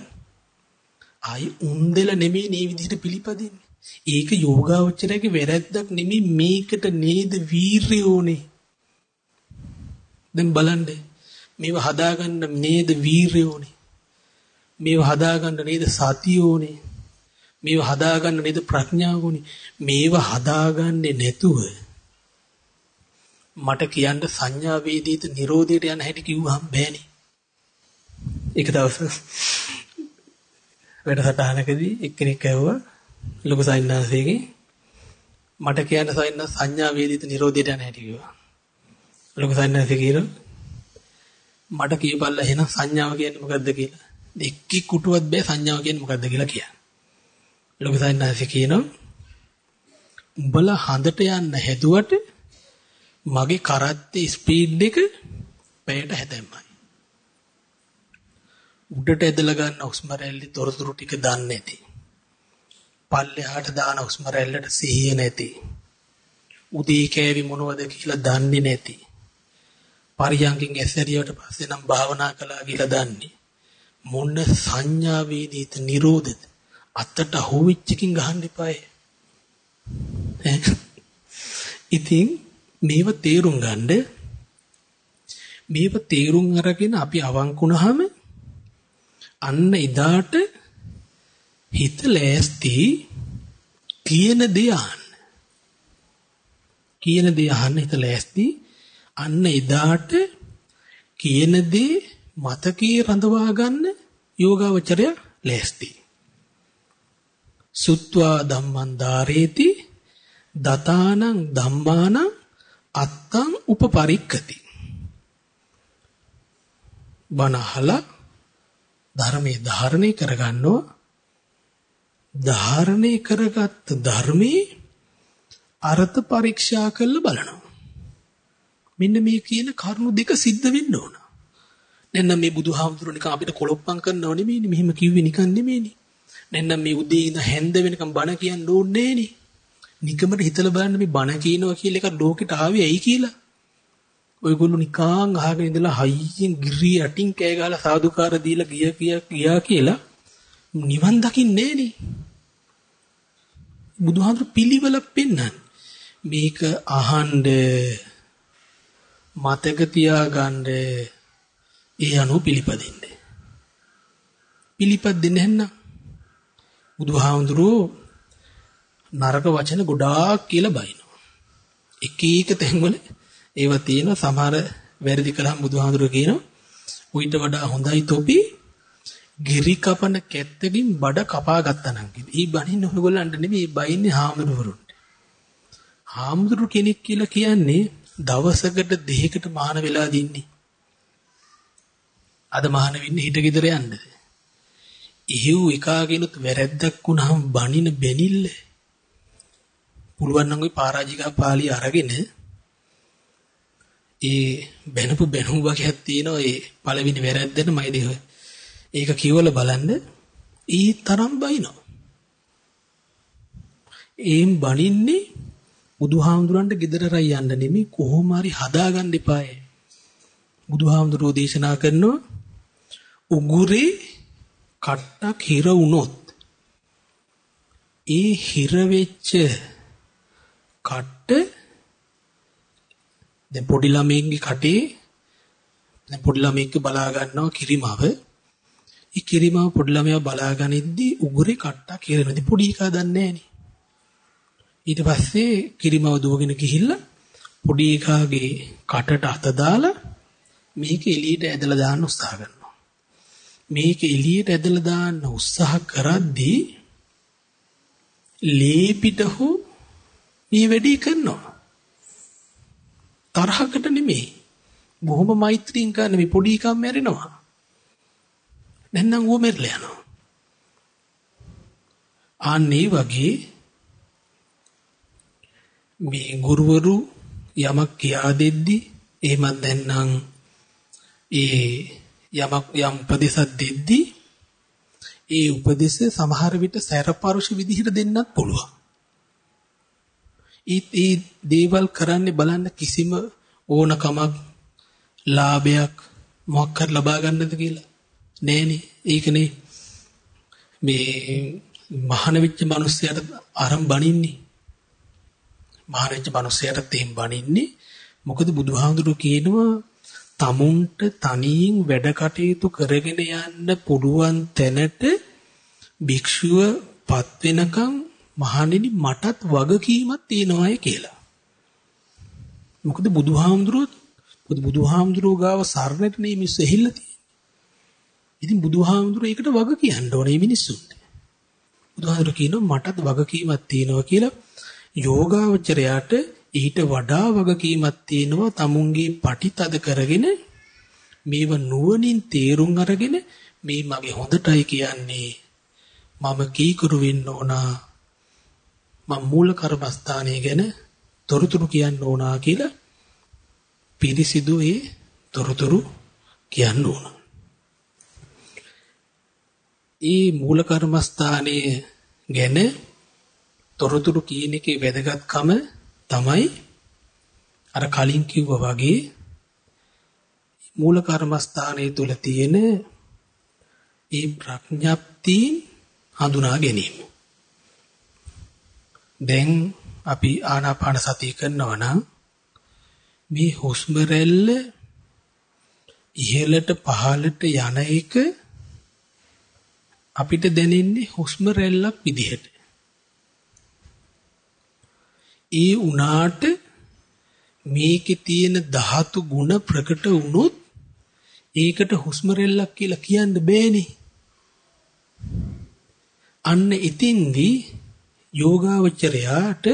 ආයි උන්දෙල නෙමෙයි මේ විදිහට පිළිපදින්නේ. ඒක යෝගාවචරයේ වැරැද්දක් නෙමෙයි මේකට නේද වීරිය ඕනේ. දැන් බලන්න මේව හදාගන්න නේද වීරිය ඕනේ. මේව හදාගන්න නේද සතිය ඕනේ. මේව හදාගන්න නේද ප්‍රඥාව ඕනේ. මේව හදාගන්නේ නැතුව මට කියන්න සංඥා වේදිත නිරෝධයට යන හැටි කිව්වහම බෑනේ. එක දවසක් වැඩසටහනකදී එක්කෙනෙක් ඇහුවා ලොකු සයින්නාසේගේ මට කියන්න සයින්නා සංඥා වේදිත නිරෝධයට යන හැටි කිව්වා. ලොකු සයින්නාසේ කියනවා මට කියපල්ලා එහෙනම් සංඥාව කියන්නේ මොකද්ද කියලා. එක්කි කුටුවත් බෑ සංඥාව කියන්නේ මොකද්ද කියලා කියන්න. ලොකු සයින්නාසේ කියනවා උඹලා හඳට යන්න හැදුවට මගේ කරත්තේ ස්පීඩ් එක පැයට හැතැම්මයි. උඩට ඇදලා ගන්න හුස්ම රැල්ලේ තොරතුරු ටික දන්නේ නැති. පල්ලෙහාට දාන හුස්ම රැල්ලට සිහිය නැති. උදේ කෑවි මොනවද කියලා දන්නේ නැති. පරියන්කින් ඇසරියට පස්සේ නම් භාවනා කළා කියලා දන්නේ. මොන සංඥා වේදිත නිරෝධද අතට හොවිච්චකින් ගහන්න එපායි. ඉතින් මේව තේරුම් ගන්න මේව තේරුම් අරගෙන අපි අවංකුණාම අන්න එදාට හිත ලෑස්ති කියන දේ අහන්න. කියන දේ අහන්න හිත ලෑස්ති අන්න එදාට කියන දේ මතකයේ රඳවා ගන්න යෝගාවචරය ලෑස්ති. සුත්වා ධම්මං ධාරේති දතානං ධම්මානං අත්තං උපපරික්කති. බණහලා ධර්මයේ ධාරණය කරගන්නවා ධාරණය කරගත්ත ධර්මයේ අර්ථ පරීක්ෂා කරලා බලනවා. මෙන්න මේ කියන කරුණු දෙක සිද්ධ වෙන්න ඕන. නැත්නම් මේ බුදුහාමුදුරු නිකන් අපිට කොලොප්පම් කරනව නෙමෙයිනේ. මෙහෙම කිව්වේ නිකන් නෙමෙයිනේ. නැත්නම් මේ උදේ ඉඳන් හැන්ද වෙනකම් බණ කියන්න ඕනේ නෑනේ. නිකමට හිතලා බලන්න මේ බණ කියනවා කියලා එක ලෝකෙට ආවේ ඇයි කියලා. ඔයගොල්ලෝ නිකං අහගෙන ඉඳලා හයියෙන් ගිරි යටින් කෑ ගහලා සාදුකාර දීලා ගිය කියා කියලා නිවන් දකින්නේ නෑනේ. බුදුහාමුදුරු පිළිවෙල පෙන්වන්නේ. මේක අහන්න මතක තියාගන්න ඒ අනුව පිළිපදින්න. පිළිපදින්නේ නැත්නම් බුදුහාමුදුරුවෝ නරක වචන ගොඩාක් කියලා බයිනවා. එක එක තැන්වල ඒවා තියෙන සමහර වැරදි කළාම බුදුහාමුදුරුවෝ කියනවා උවිත වඩා හොඳයි තොපි ගිරි කපන කැත්තකින් බඩ කපා ගත්තා නම් කිව්වා. ඊ බණින්නේ ඔයගොල්ලන්ට නෙමෙයි බයින්නේ හාමුදුරුවරුන්ට. හාමුදුරු කෙනෙක් කියලා කියන්නේ දවසකට දෙකකට මහාන වෙලා දින්නේ. අද මහාන වෙන්නේ හිට ගෙදර යන්නද? ඉහිව් එකාගෙනුත් වැරැද්දක් වුණාම බණින බෙනිල්ල පුළුවන් නම් ওই පරාජිකා පාළිය අරගෙන ඒ බැනපු බැනුම් වගේක් තියෙනවා ඒ පළවෙනි වැරැද්දෙන් මයිදී හොය. ඒක කියවල බලන්න ඊ තරම් බයිනවා. ඒම් බණින්නේ බුදුහාමුදුරන්ට ගෙදරරයි යන්න නෙමෙයි කොහොම හරි හදාගන්න එපායි. බුදුහාමුදුරෝ දේශනා කරනවා උගුරේ කට්ටක් හිර වුණොත් ඒ හිර වෙච්ච කට්ට දැන් පොඩි ළමයින්ගේ කටේ දැන් පොඩි ළමයින්ක බලා ගන්නවා කිරිමව. ඒ කිරිමව පොඩි ළමයා බලාගනිද්දි උගුරේ කට්ටක් හිරෙනදි පොඩි එකා දන්නේ නැහැ ඊට පස්සේ කිරිමව දුවගෙන ගිහිල්ලා පොඩි එකාගේ කටට අත දාලා මේක එළියට ඇදලා දාන්න උත්සාහ කරනවා. මේක එළියට ඇදලා දාන්න උත්සාහ කරද්දී ලේ පිට හෝ මේ වැඩේ කරනවා. තරහකට නෙමෙයි. බොහොම මෛත්‍රියෙන් කරන මේ පොඩි එකම් මැරෙනවා. නැත්නම් ඌ මැරිලා යනවා. ආන්නේ වගේ මේ ගුරුවරු යමක් කියා දෙද්දි එහෙමත් නැත්නම් ඒ යමක් යම් උපදේශයක් දෙද්දි ඒ උපදේශ සමහර විට සැරපරුෂ විදිහට දෙන්නත් පුළුවන්. ඒ ඒ දේවල් කරන්නේ බලන්න කිසිම ඕනකමක් ලාභයක් මොකක් හරි ලබා ගන්නද කියලා. නෑනේ. ඒකනේ මේ මහාන වෙච්ච මිනිස්සයාට අරන් බණින්නේ මහාන වෙච්ච මිනිස්සයාට තෙම් බණින්නේ මොකද බුදුහාමුදුරුවෝ කියනවා tamunට තනියෙන් වැඩ කටයුතු කරගෙන යන්න පුළුවන් තැනට භික්ෂුව පත් වෙනකම් මහණෙනි මටත් වගකීමක් තියෙනවාය කියලා. මොකද බුදුහාමුදුරුවෝ මොකද බුදුහාමුදුරුවෝ ගාව සරණට නේ මිස් ඇහිල්ලා තියෙන්නේ. ඉතින් බුදුහාමුදුරුවෝ ඒකට වග කියන්න ඕනේ මිනිස්සුන්ට. බුදුහාමුදුරුවෝ කියනවා මටත් වගකීමක් තියෙනවා කියලා යෝගාවචරයාට ඊට වඩා වගකීමක් තියෙනවා tamunගේ පටිතද කරගෙන මේව නුවණින් තේරුම් අරගෙන මේ මගේ හොඳටයි කියන්නේ මම කීකරු වෙන්න ඕනා මම මූල කර්මස්ථානය ගැන තොරතුරු කියන්න ඕනා කියලා පිරිසිදු ඒ තොරතුරු කියන්න ඕන. ඒ මූල කර්මස්ථානයේ ගැන තොරතුරු කියන එකේ වැදගත්කම තමයි අර කලින් කිව්වා වගේ මූල කර්මස්ථානයේ තුල තියෙන ඒ ප්‍රඥප්ති හඳුනා ගැනීම. දැන් අපි ආනාපාන සතිය කරනවා නම් මේ හුස්ම රැල්ල ඉහළට පහළට යන එක අපිට දැනෙන්නේ හුස්ම රැල්ලක් විදිහට. ඒ උනාට මේකේ තියෙන ධාතු ගුණ ප්‍රකට වුණොත් ඒකට හුස්ම රැල්ලක් කියලා කියන්න බෑනේ. අන්න ඉතින්දි යෝගාවචරයාට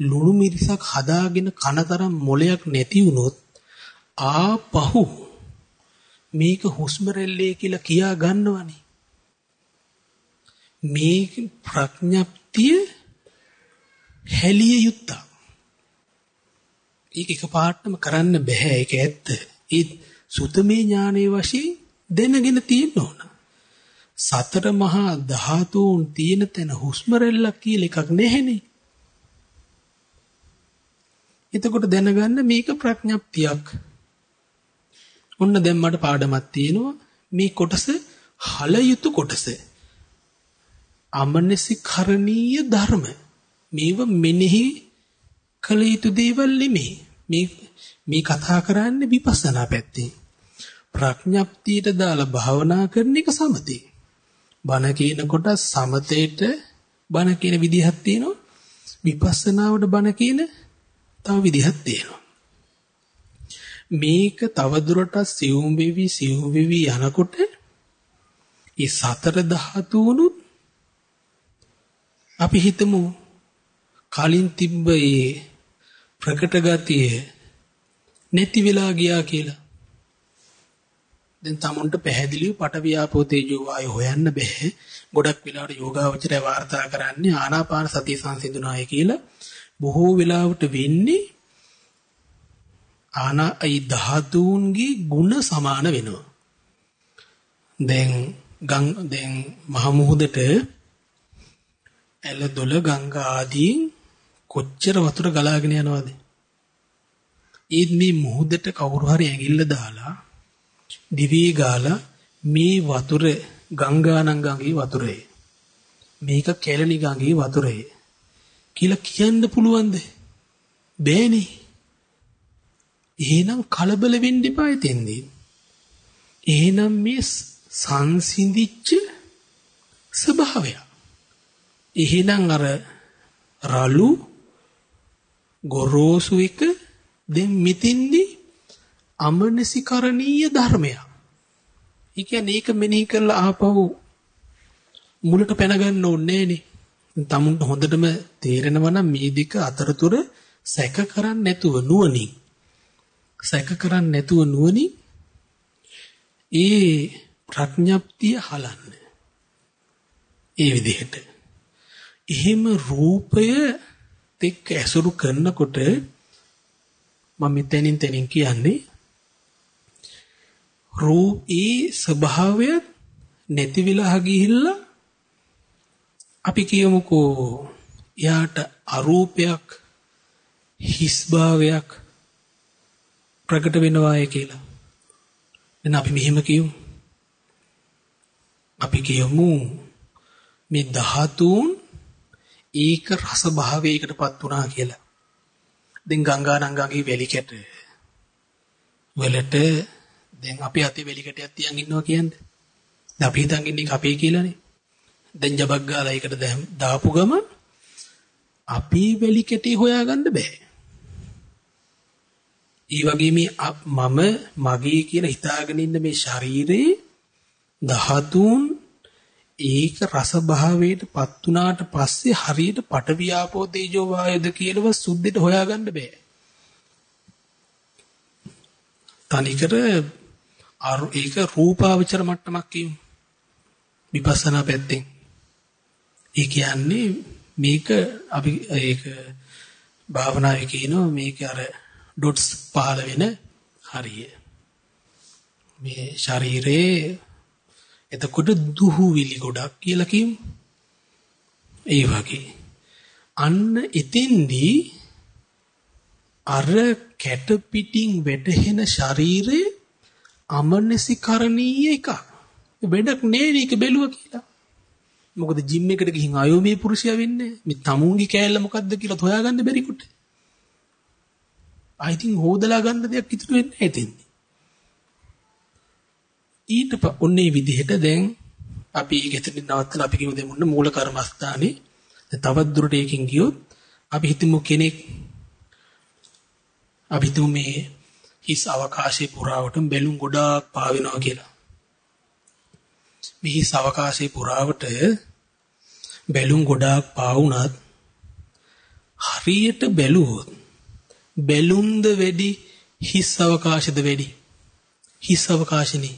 ලුණු මිරිසක් හදාගෙන කනතරම් මොලයක් නැති වුණොත් ආපහු මේක හුස්ම රැල්ලේ කියලා කියා ගන්නවනේ. මේ ප්‍රඥප්තිය හැලිය යුත්තා. ඒක එකපාරටම කරන්න බෑ ඒක ඇත්ත. ඒ සුතමේ ඥානයේ වශයෙන් දැනගෙන තියෙන්න ඕන. සතර මහා ධාතුන් තියෙන තැන හුස්ම රැල්ලක් කියලා එකක් නැහෙනේ. එතකොට දැනගන්න මේක ප්‍රඥප්තියක්. ඔන්න දැන් මට පාඩමක් තියෙනවා මේ කොටස හල යුතු කොටස. අමනසිකරණීය ධර්ම. මේව මෙනෙහි කළ යුතු දේවල් නෙමෙයි. මේ මේ කතා කරන්නේ විපස්සනා පැත්තේ. ප්‍රඥප්තියට දාලා භාවනා කරන එක සමතේ. බණ කියනකොට සමතේට බණ කියන විදිහක් තියෙනවා. විපස්සනාවට බණ කියන තව විදිහක් තියෙනවා. මේක තවදුරටත් සියුම් වෙවි සියුම් වෙවි යනකොට ඒ සතර ධාතුනුත් අපි හිතමු කලින් තිබ්බ ඒ ප්‍රකට ගතිය නැති වෙලා ගියා කියලා. දැන් tamunට පැහැදිලිව පටවියාපෝ තේජෝ වායෝ හොයන්න බෑ. ගොඩක් වෙලාවට යෝගාවචරය වාර්තා කරන්නේ ආනාපාන සතිය සංසිඳුනාය කියලා. බොහෝ වෙලාවට වෙන්නේ ආනායි ධාතුන්ගේ ಗುಣ සමාන වෙනවා. දැන් ගං දැන් මහ මුහුදට ඇල දොල ගංගා ආදී කොච්චර වතුර ගලාගෙන යනවද? ඒත් මේ මුහුදට කවුරු හරි ඇඟිල්ල දාලා දිවි ගාලා මේ වතුර ගංගානම් ගඟේ වතුරේ. මේක කැලණි ගඟේ වතුරේ. කියලා කියන්න පුළුවන්ද? බෑනේ. එහෙනම් කලබල වෙන්න එපා එතෙන්දී. එහෙනම් මේ සංසිඳිච්ච ස්වභාවය. එහෙනම් අර රළු ගොරෝසු එක දැන් මෙතෙන්දී අමනසිකරණීය ධර්මයක්. ඒ කියන්නේ ඒක මෙනෙහි කරලා ආපහු මුලට පැන ගන්න ඕනේ නෑනේ. තමුන්ට හොඳටම තේරෙනවා නම් මේ දෙක අතරතුර සැක කරන්නේ නැතුව නුවණින් සැක කරන්නේ නැතුව නුවණින් ඒ ප්‍රඥප්තිය හලන්න. ඒ විදිහට. එහෙම රූපය එක්ක ඇසුරු කරනකොට මම මෙතනින් තනින් කියන්නේ රූපී ස්වභාවය නැති වෙලා ගිහිල්ලා අපි කියමුකෝ යාට අරූපයක් හිස් භාවයක් ප්‍රකට වෙනවාය කියලා. දැන් අපි මෙහෙම කියමු. අපි කියමු මේ ධාතුන් ඒක රස භාවයකටපත් වුණා කියලා. දැන් ගංගා නංගාගේ වැලි කැට වලට දැන් අපි අතේ වෙලි කැටයක් තියන් ඉන්නවා කියන්නේ. දැන් අපි හිතන් ඉන්නේ අපේ කියලානේ. දැන් ජබක් ගාලා ඒකට දාපු ගම අපි වෙලි කැටි හොයාගන්න බෑ. ඒ වගේ මේ මම මගේ කියලා හිතාගෙන ඉන්න මේ ශරීරේ ධාතුන් ඒක රස භාවයට පත් වුණාට පස්සේ හරියට පටවියාපෝ තේජෝ වායද කියලාව සුද්ධිට හොයාගන්න බෑ. තනිකර ඒක රූපාවචර මට්ටමක් කියමු. විපස්සනා පැත්තෙන්. ඒ කියන්නේ මේක අපි ඒක භාවනාවේ කියනවා මේක අර ඩොට්ස් පහළ වෙන හරිය. මේ ශරීරයේ එතකොට දුහුවිලි ගොඩක් කියලා කියමු. ඒ වගේ. අන්න එතෙන්දී අර කැට පිටින් වැටෙන ශරීරේ අමනසිකරණීය එකක්. වැඩක් නෑ මේක බැලුවා කියලා. මොකද ජිම් එකට ගිහින් අයෝමී පුරුෂයා වෙන්නේ මේ තමුන්ගේ කෑල්ල මොකද්ද කියලා හොයාගන්න බැරි කොට. I think හොදලා ගන්න දෙයක් ඉතුරු වෙන්නේ නැහැ එතෙන්දී. ඊට ඔන්නේ විදිහට දැන් අපි ගෙතරින් නවත්තලා අපි කියමු දෙමුන්න මූල කර්මස්ථානේ තවත් දුරට ඒකෙන් ගියොත් අපි හිතමු කෙනෙක් අපි හිතමු මේ හිස් අවකාශයේ පුරාවටම බැලුම් ගොඩාක් පාවෙනවා කියලා. මේ හිස් අවකාශයේ පුරාවට බැලුම් ගොඩාක් පාවුණත් හරියට බැලුවොත් බැලුම්ද වැඩි හිස් අවකාශද වැඩි හිස් අවකාශනේ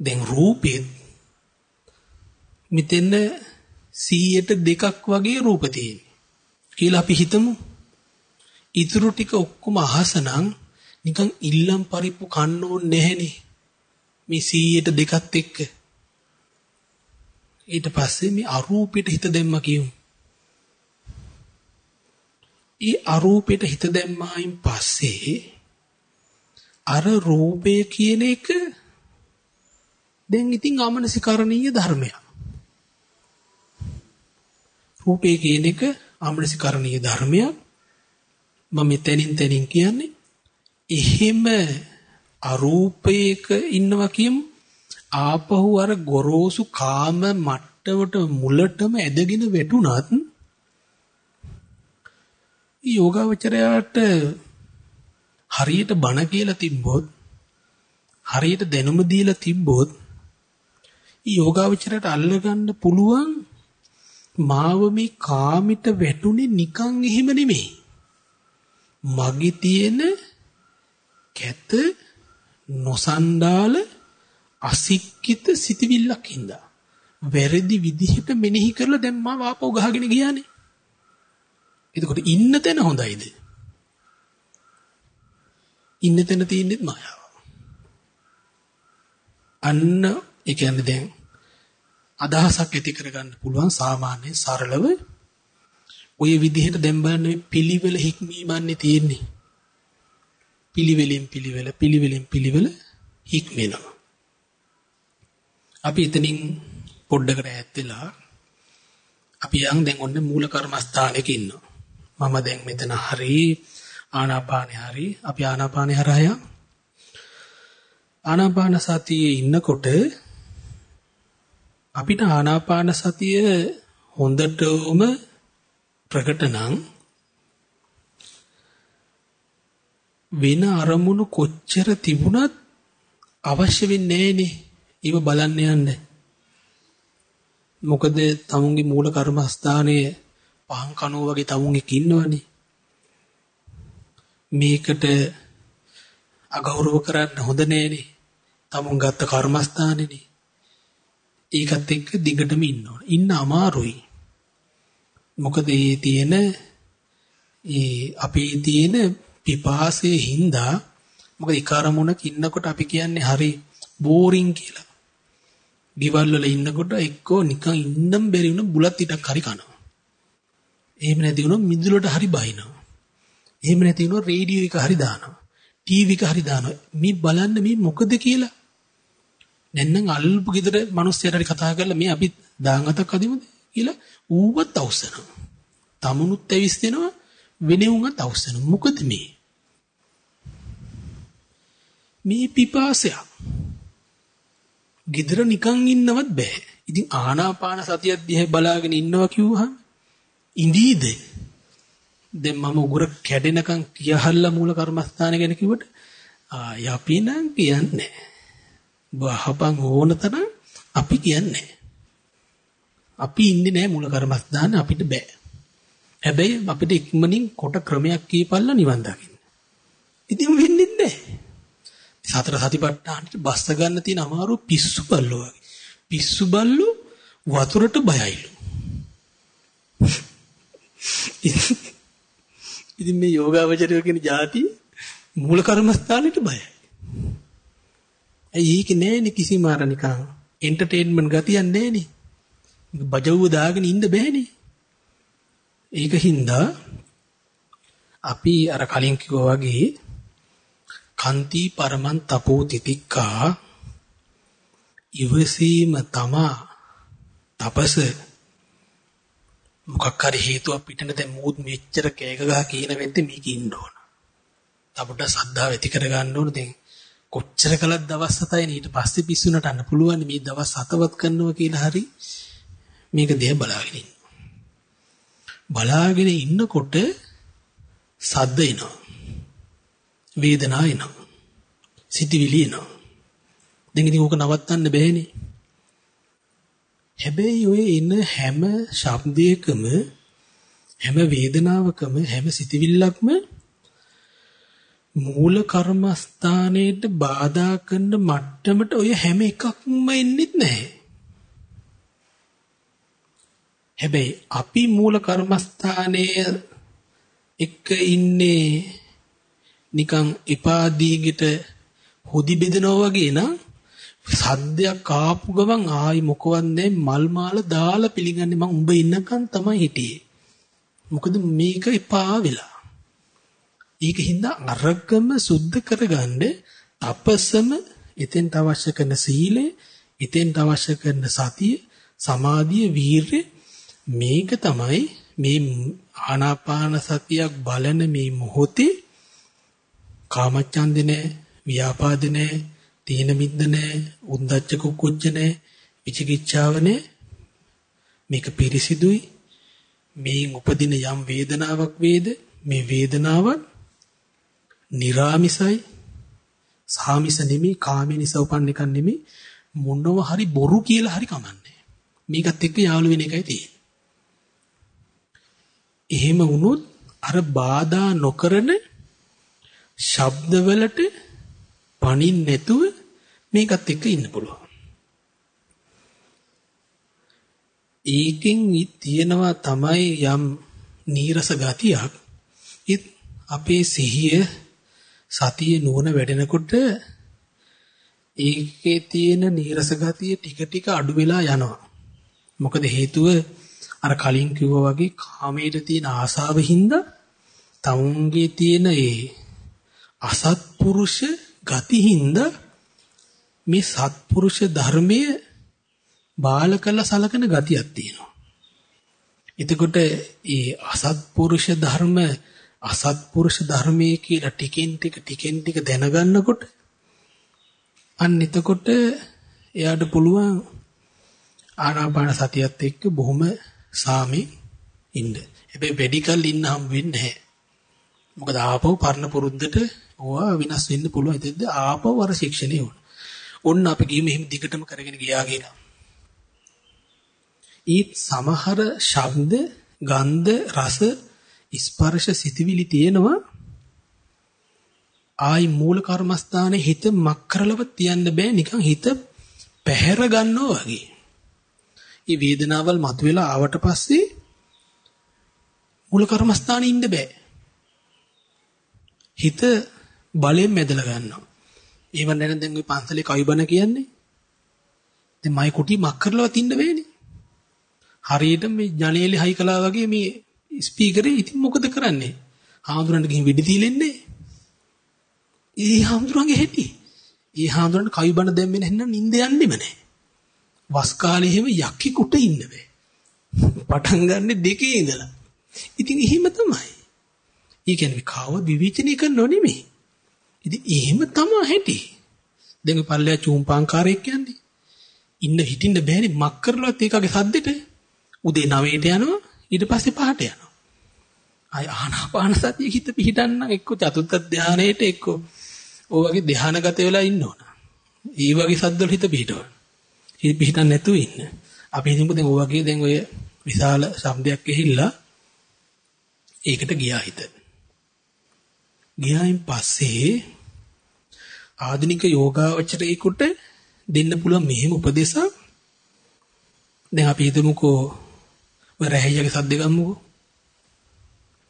දැන් රූපෙත් මෙතෙන් 100ට දෙකක් වගේ රූප තියෙනවා කියලා අපි හිතමු. ඊටු ටික ඔක්කොම අහසනම් නිකන් ඉල්ලම් පරිප්පු කන්න ඕනේ නැහෙනේ. මේ 100ට දෙකත් එක්ක. ඊට පස්සේ මේ අරූපෙට හිත දැම්ම කියමු. ඒ අරූපෙට හිත දැම්මායින් පස්සේ අර රූපය කියන එක දැන් ඉතින් ආමනසිකරණීය ධර්මයක්. රූපේ කියන එක ආමනසිකරණීය ධර්මයක්. මම මෙතනින් තනින් කියන්නේ එහෙම අරූපයක ඉන්නවා කියමු. ආපහු අර ගොරෝසු කාම මට්ටමට මුලටම ඇදගෙන වැටුණත් යෝගාවචරයාට හරියට බණ කියලා තිබ්බොත් හරියට දැනුම දීලා තිබ්බොත් යෝගාවචරයට අල්ලගන්න පුළුවන් මාව මේ කාමිට වැටුනේ නිකන් එහෙම නෙමෙයි. මගේ තියෙන කැත නොසන්ඩාල අසික්කිත සිතවිල්ලක් හින්දා. වැරදි විදිහට මෙනෙහි කරලා දැන් මාව ආපහු ගහගෙන ගියානේ. එතකොට ඉන්න තැන හොඳයිද? ඉන්න තැන තියෙන්නේ මායාව. අන්න ඒ කියන්නේ දැන් අදහසක් ඇති කරගන්න පුළුවන් සාමාන්‍ය සරලව ඔය විදිහට දැන් බලන්න මේ පිළිවෙල හික්මීමන්නේ තියෙන්නේ. පිළිවෙලින් පිළිවෙල පිළිවෙලින් පිළිවෙල හික්මෙනවා. අපි එතනින් පොඩ්ඩකට ඈත් වෙලා අපි යන් දැන් ඔන්න මූල කර්මස්ථානයක ඉන්නවා. මම දැන් මෙතන හරි ආනාපානේ හරි අපි ආනාපානේ හරහා ආනාපාන සතියේ ඉන්නකොට අපිට ආනාපාන සතිය හොඳටම ප්‍රකට නම් වෙන අරමුණු කොච්චර තිබුණත් අවශ්‍ය වෙන්නේ නැහනේ. ඒව බලන්න යන්න. මොකද තමුන්ගේ මූල කර්මස්ථානයේ පහන් කනෝ වගේ තමුන්ෙක් ඉන්නවනේ. මේකට අගෞරව කරන්න හොඳ නෑනේ. තමුන් ගත්ත කර්මස්ථානේනේ. ඒකත් එක්ක දිගටම ඉන්න ඕන. ඉන්න අමාරුයි. මොකද ඒ තියෙන ඒ අපේ තියෙන පිපාසයේ හින්දා මොකද එක අරමුණක ඉන්නකොට අපි කියන්නේ හරි බෝරින් කියලා. ගෙවල් වල ඉන්නකොට එක්කෝ නිකන් ඉන්නම් බැරි වුණ බුලත් ඊටක් හරි කනවා. එහෙම නැති වුණොත් මිදුලට හරි බහිනවා. එහෙම නැති වුණොත් රේඩියෝ එක හරි දානවා. ටීවී එක හරි දානවා. මේ බලන්න මේ මොකද කියලා. නැත්නම් අල්පු ගෙදර මිනිස්සුන්ට හරි කතා කරලා මේ අපි දාංගතක් අදිමුද කියලා ඌවත් අවසනවා. තමුණුත් ඇවිස්සෙනවා වෙනෙවුන්වත් අවසනවා. මොකද මේ? මේ පිපාසයක්. ගෙදර නිකන් ඉන්නවත් බෑ. ඉතින් ආනාපාන සතිය දිහා බලාගෙන ඉන්නවා කිව්වහම ඉඳීද? දැන් මම උගුර කැඩෙනකන් කියහල්ලා මූල කර්මස්ථාන ගැන කිව්වට ආ යපි නම් කියන්නේ වහපන් ඕන තරම් අපි කියන්නේ අපි ඉන්නේ නැහැ මූල කර්මස්ථාන අපිට බෑ. හැබැයි අපිට ඉක්මනින් කොට ක්‍රමයක් කියපල්ලා නිවන් දකින්න. ඉතින් වෙන්නේ නැහැ. සතර සතිපට්ඨානෙට බස්ස ගන්න තියෙන අමාරු පිස්සු බල්ලෝ වගේ. පිස්සු බල්ලෝ වතුරට බයයිලු. ඉතින් මේ යෝගාවචරය කියන જાති මූල කර්මස්ථානෙට බයයි. ඇයි ඒක නෑනේ කිසිම අර නිකන් එන්ටර්ටේන්මන්ට් ගතියක් නෑනේ. බජවුව දාගෙන ඉන්න බෑනේ. ඒක හින්දා අපි අර කලින් කිව්වා වගේ කන්ති පරමන් තපෝ තිතික්කා ඉවසීම තමා තපස මොකක් හරි හේතුවක් පිටන දැන් මූත් මෙච්චර කෑක ගහ කියන වෙද්දි මේක ඉන්න ඕන. අපිට සද්ධාව ඇති කර ගන්න ඕන දැන් කොච්චර කළත් දවස් 7යි ඊට පස්සේ පිස්සු නටන්න පුළුවන් මේ දවස් 7වත් කරනවා කියලා හරි මේක දිහා බලාගෙන ඉන්න. බලාගෙන ඉන්නකොට සද්ද එනවා. වේදනා එනවා. සිතිවිලි එනවා. දැන් ඉතින් ඕක නවත්තන්න බෑනේ. හැබැයි ඔය එන හැම ශබ්දයකම හැම වේදනාවකම හැම සිතිවිල්ලක්ම මූල කර්මස්ථානයේට බාධා කරන මට්ටමට ඔය හැම එකක්ම එන්නේ නැහැ. හැබැයි අපි මූල කර්මස්ථානයේ එක්ක ඉන්නේ නිකන් එපා දීගෙට හොදි බෙදනවා වගේ නම් සද්දයක් ආපු ගමන් ආයි මොකවත් නැහැ මල් මාල දාලා පිළිගන්නේ මං උඹ ඉන්නකන් තමයි හිටියේ. මොකද මේක එපා වෙලා. ඒක හින්දා අරගම සුද්ධ කරගන්න තපසම එතෙන්ට අවශ්‍ය කරන සීලය, එතෙන්ට අවශ්‍ය කරන සතිය, සමාධිය, වීරිය මේක තමයි මේ ආනාපාන සතියක් බලන මේ මොහොතේ කාමච්ඡන්ද නැහැ, ව්‍යාපාද නැහැ, තීන මිද්ද නැහැ, උද්දච්ච කුක්කුච්ච නැහැ, විචිකිච්ඡාව නැහැ. මේක පිරිසිදුයි. මේන් උපදින යම් වේදනාවක් වේද මේ වේදනාව निराமிසයි සාමිස නෙමෙයි කාමේ නිසා උපන්න එකක් නෙමෙයි මොනව හරි බොරු කියලා හරි කමන්නේ මේකත් එක්ක යාළු වෙන එකයි තියෙන්නේ එහෙම වුණොත් අර බාධා නොකරන ශබ්දවලට පණින් නැතුව මේකත් එක්ක ඉන්න පුළුවන්. ඒකෙන් තියෙනවා තමයි යම් නීරස ගතියක්. ඒත් අපේ සිහිය සතිය නුවණ වැඩෙනකොට ඒකේ තියෙන නීරස ගතිය ටික ටික අඩු වෙලා යනවා. මොකද හේතුව අර කලින් කිව්වා වගේ කාමයට තියෙන ආසාව හින්දා තවුන්ගේ තියෙන ඒ අසත්පුරුෂ ගති හින්දා මේ සත්පුරුෂ ධර්මයේ බාල කළ සලකන ගතියක් තියෙනවා. එතකොට ඒ අසත්පුරුෂ ධර්ම අසත්පුරුෂ ධර්මයේ කියලා ටිකෙන් ටික ටිකෙන් ටික දැනගන්නකොට අන්න එතකොට එයාට පුළුවන් ආනාපාන සතියත් එක්ක බොහොම සාමි ඉන්න. හැබැයි වැඩි කල් ඉන්න හම් වෙන්නේ නැහැ. මොකද ආපහු පරණ පුරුද්දට ඕවා විනාශ වෙන්න පුළුවන්. එතෙන්ද ආපහු අර ශික්ෂණේ ඕන. ඔන්න අපි ගිහින් මෙහෙම දිගටම කරගෙන ගියා කියලා. ඊත් සමහර ශබ්ද, ගන්ධ, රස, ස්පර්ශ, සිතවිලි තියෙනවා. ආයි මූල කර්මස්ථානේ හිත මක් කරලව තියන්න බෑ නිකන් හිත පැහැර ගන්නවා වගේ. මේ වේදනාවල් මතුවලා ආවට පස්සේ මූල කර්මස්ථානේ ඉන්න බෑ. හිත බලයෙන් මැදලා ගන්නවා. ඒව නැන දැන් ওই පන්සලේ කවිබන කියන්නේ. දැන් මයි කුටි මක් කරලවත් ඉන්න බෑනේ. හරියට මේ ජනේලේ හයි කළා වගේ මේ ස්පීකරේ ඉතින් මොකද කරන්නේ? හාමුදුරන්ට ගිහින් වෙඩි තීලෙන්නේ. ඒ හාමුදුරන්ගේ හැටි. ඒ හාමුදුරන්ට කවිබන දැම්මේ නැත්නම් නිින්ද යන්නෙම නැහැ. වස් කාලේ එහෙම යක්කෙකුට ඉන්න බෑ. පටන් ගන්න දෙකේ ඉඳලා. ඉතින් එහෙම තමයි. ඒ කියන්නේ කාව විවිචනය කරනව නෙමෙයි. ඉතින් එහෙම තමයි හැටි. දැන් ඔය පල්ලෙයා චූම්පාංකාරයෙක් කියන්නේ. ඉන්න හිටින්න බෑනේ මක් කරලවත් ඒකගේ සද්දෙට. උදේ 9ට යනවා ඊට පස්සේ 5ට යනවා. ආය ආනාපාන සතිය හිත පිහිටන්න එක්ක චතුත්ථ ධානයේට එක්ක ඔය වගේ ධානගත වෙලා ඉන්න ඕන. ඒ වගේ සද්දවල හිත පිහිටවන්න. හිත පිහිටන්න නැතුව ඉන්න. අපි හිතමු දැන් ඔය වගේ දැන් ඔය විශාල ශබ්දයක් ඇහිලා ඒකට ගියා හිත. ගියායින් පස්සේ ආධුනික යෝගාවචරයෙකුට දෙන්න පුළුවන් මෙහෙම උපදේශයක් දැන් අපි හිතමුකෝ ඔය රැහැයගේ සද්ද ගමුකෝ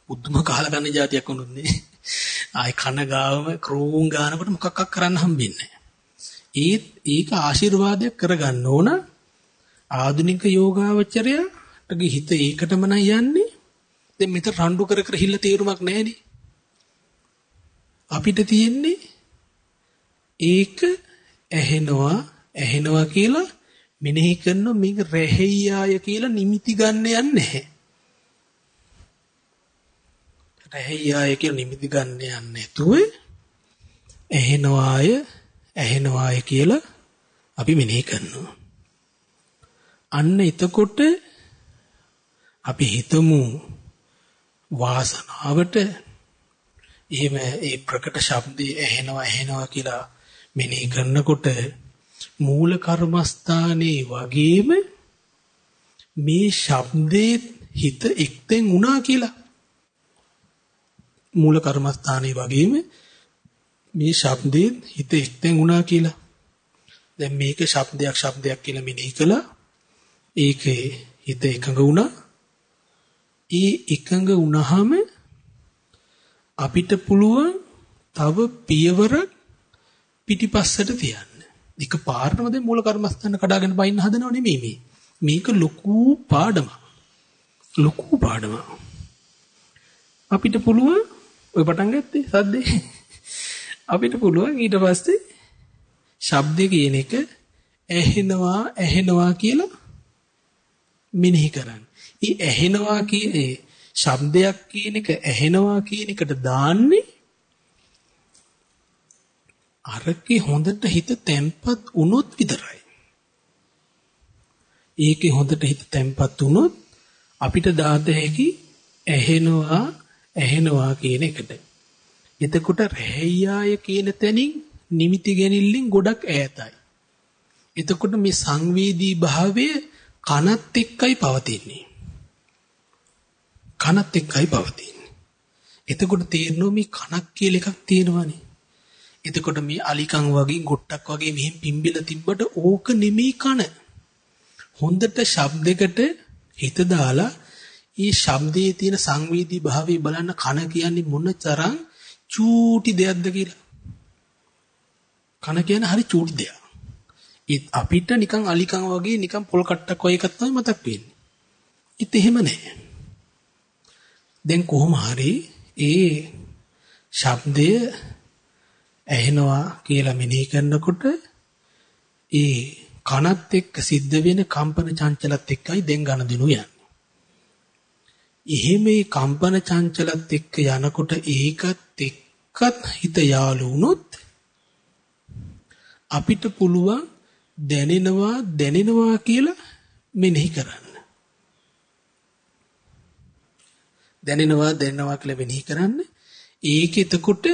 බුදුම කාලා ගන්න જાතියක් වුණොත් නේ. ආයි කන ගාවම ක්‍රෝම් ගානකොට මොකක්ක් කරන්න හම්බෙන්නේ ඒත් ඒක ආශිර්වාදයක් කරගන්න ඕන ආධුනික යෝගාවචරයාගේ හිත ඒකටම නයි යන්නේ. දැන් මෙතන රණ්ඩු කර කර හිල්ල තේරුමක් නැහැනේ. අපිට තියෙන්නේ ඒක ඇහෙනවා ඇහෙනවා කියලා මෙනෙහි කරන මේක රැහෙය්‍යාය කියලා නිමිති ගන්න යන්නේ නැහැ. රැහෙය්‍යාය කියලා නිමිති ගන්න යන්නේ නැතුව ඇහෙනවාය ඇහෙනවාය කියලා අපි මෙනෙහි කරනවා. අන්න එතකොට අපි හිතමු වාසනාවට එහෙම ඒ ප්‍රකට ශබ්දේ ඇහෙනවා ඇහෙනවා කියලා මෙනෙහි කරනකොට මූල කර්මස්ථානයේ වගේම මේ ශබ්දේ හිත එක්තෙන් වුණා කියලා මූල කර්මස්ථානයේ වගේම මේ ශබ්දේ හිත එක්තෙන් වුණා කියලා දැන් මේක ශබ්දයක් ශබ්දයක් කියලා මෙනෙහි කළා ඒකේ හිත එකඟ වුණා ඒ එකඟ වුණාම අපිට පුළුවන් තව පියවරක් පිටිපස්සට තියන්න. එක පාරම දැන් මූල කර්මස්ථාන කඩාගෙන බයින්න හදනව නෙමෙයි මේ. මේක ලොකු පාඩමක්. ලොකු පාඩමක්. අපිට පුළුවන් ඔය පටන් ගත්තේ සද්දේ. අපිට පුළුවන් ඊට පස්සේ ශබ්දේ කියන එක ඇහෙනවා ඇහෙනවා කියලා මෙනෙහි කරන්න. ඒ ඇහෙනවා කියන්නේ ශබ්දයක් කියන එක ඇහෙනවා කියන එකට දාන්නේ අරකේ හොඳට හිත තැම්පත් වුණොත් විතරයි. ඒකේ හොඳට හිත තැම්පත් වුණොත් අපිට දාත හැකි ඇහෙනවා ඇහෙනවා කියන එකට. එතකොට රැහැයාය කියන තැනින් නිමිති ගැනීමෙන් ගොඩක් ඈතයි. එතකොට මේ සංවේදී භාවය කනත් එක්කයි පවතින්නේ. කනත් එක්කයි පවතින්නේ. එතකොට තේරෙනවා මේ කනක් කියලා එකක් තියෙනවානේ. එතකොට මේ අලිකන් වගේ ගොට්ටක් වගේ මෙහෙන් පිම්බිලා තිබ්බට ඕක නෙමෙයි කන. හොඳට ශබ්දයකට හිත දාලා ඒ ශබ්දයේ තියෙන සංවේදී භාවය බලන්න කන කියන්නේ මොන තරම් චූටි දෙයක්ද කියලා. කන කියන්නේ හරි චූටි දෙයක්. ඒත් අපිට නිකන් අලිකන් වගේ නිකන් පොල් කට්ටක් වගේ එකක් තමයි මතක් වෙන්නේ. ඒත් එහෙම නැහැ. දැන් කොහොම හරි ඒ ශබ්දය ඇහෙනවා කියලා මෙනෙහි කරනකොට ඒ කනත් එක්ක සිද්ධ වෙන කම්පන චංචලත් එක්කයි දැන් ගණදිනු යන්නේ. එහෙම මේ කම්පන චංචලත් එක්ක යනකොට ඒකත් එක්කත් හිත යාලු වුණොත් අපිට පුළුවන් දැනෙනවා දැනෙනවා කියලා මෙනෙහි කරන්න. දැනෙනවා දැනෙනවා කියලා මෙනෙහි කරන්න. ඒක එතකොට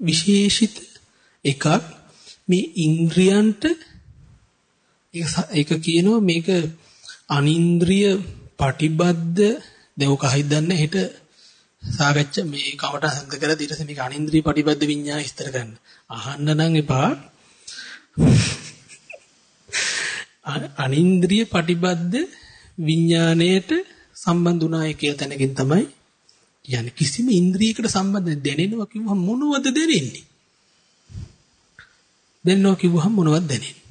විශේෂිත එකක් මේ ඉන්ද්‍රියන්ට ඒක කියනවා මේක අනින්ද්‍රිය පටිබද්ද දෙවක හිතන්න හෙට සාකච්ඡා මේ කවට හඳ කරලා ඊට පස්සේ මේක අනින්ද්‍රිය පටිබද්ද විඤ්ඤාය විස්තර කරන්න. අහන්න නම් එපා. අනින්ද්‍රිය පටිබද්ද විඥාණයට සම්බන්ධ උනාය කියලා තැනකින් තමයි කියන්නේ කිසිම ඉන්ද්‍රියකට සම්බන්ධ දැනෙනවා කිව්වම මොනවද දැනෙන්නේ? දැනෙනවා කිව්වම මොනවද දැනෙන්නේ?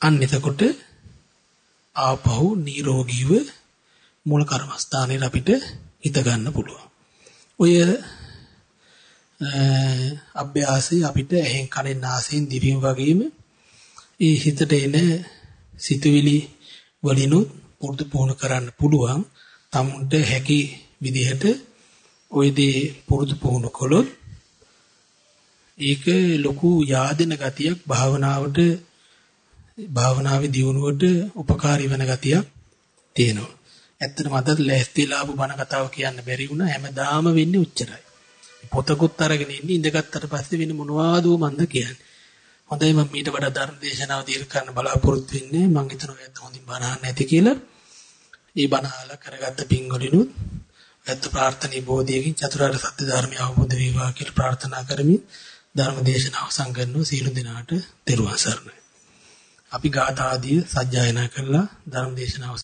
අන්න එතකොට ආපහු නිරෝගීව මූල කර්මස්ථානයේ අපිට හිත ගන්න පුළුවන්. ඔය අභ්‍යාසය අපිට ඇහෙන් කනෙන් නාසයෙන් දිවෙන් වගේම ඒ හිතට එන සිතුවිලි වලිනුත් පුරුදු පුහුණු කරන්න පුළුවන්. තමුන්ට හැකි විදිහට ওই දේ පුරුදු පුහුණු කළොත් ඒක ලොකු yaadena ගතියක් භාවනාවට භාවනාවේ දියුණුවට උපකාරී වෙන ගතියක් තියෙනවා. ඇත්තටම අද ලැස්තිලා ආපු බණ කතාව කියන්න බැරි වුණා හැමදාම වෙන්නේ උච්චරයි. පොතකුත් අරගෙන ඉන්නේ ඉඳගත්තට පස්සේ වෙන මොනවාද මන්ද කියන්නේ. හොඳයි මම ඊට වඩා ධර්ම දේශනාව දීර්ඝ කරන්න බලාපොරොත්තු වෙන්නේ. මම හිතනවා ඒත් හොඳින් බණ අහන්න ඇති කියලා. ඒ බණ අහලා කරගත්ත පින්වලිනුත් ඇත්ත ප්‍රාර්ථනීය බෝධියකින් චතුරාර්ය සත්‍ය ධර්මය අවබෝධ වේවා කියලා ප්‍රාර්ථනා කරමින් ධර්ම දේශනාව සංගන්නෝ සීල දිනාට තෙරුවන් සරණයි. අපි ගාථා ආදී සජ්ජායනා කරලා ධර්ම දේශනාව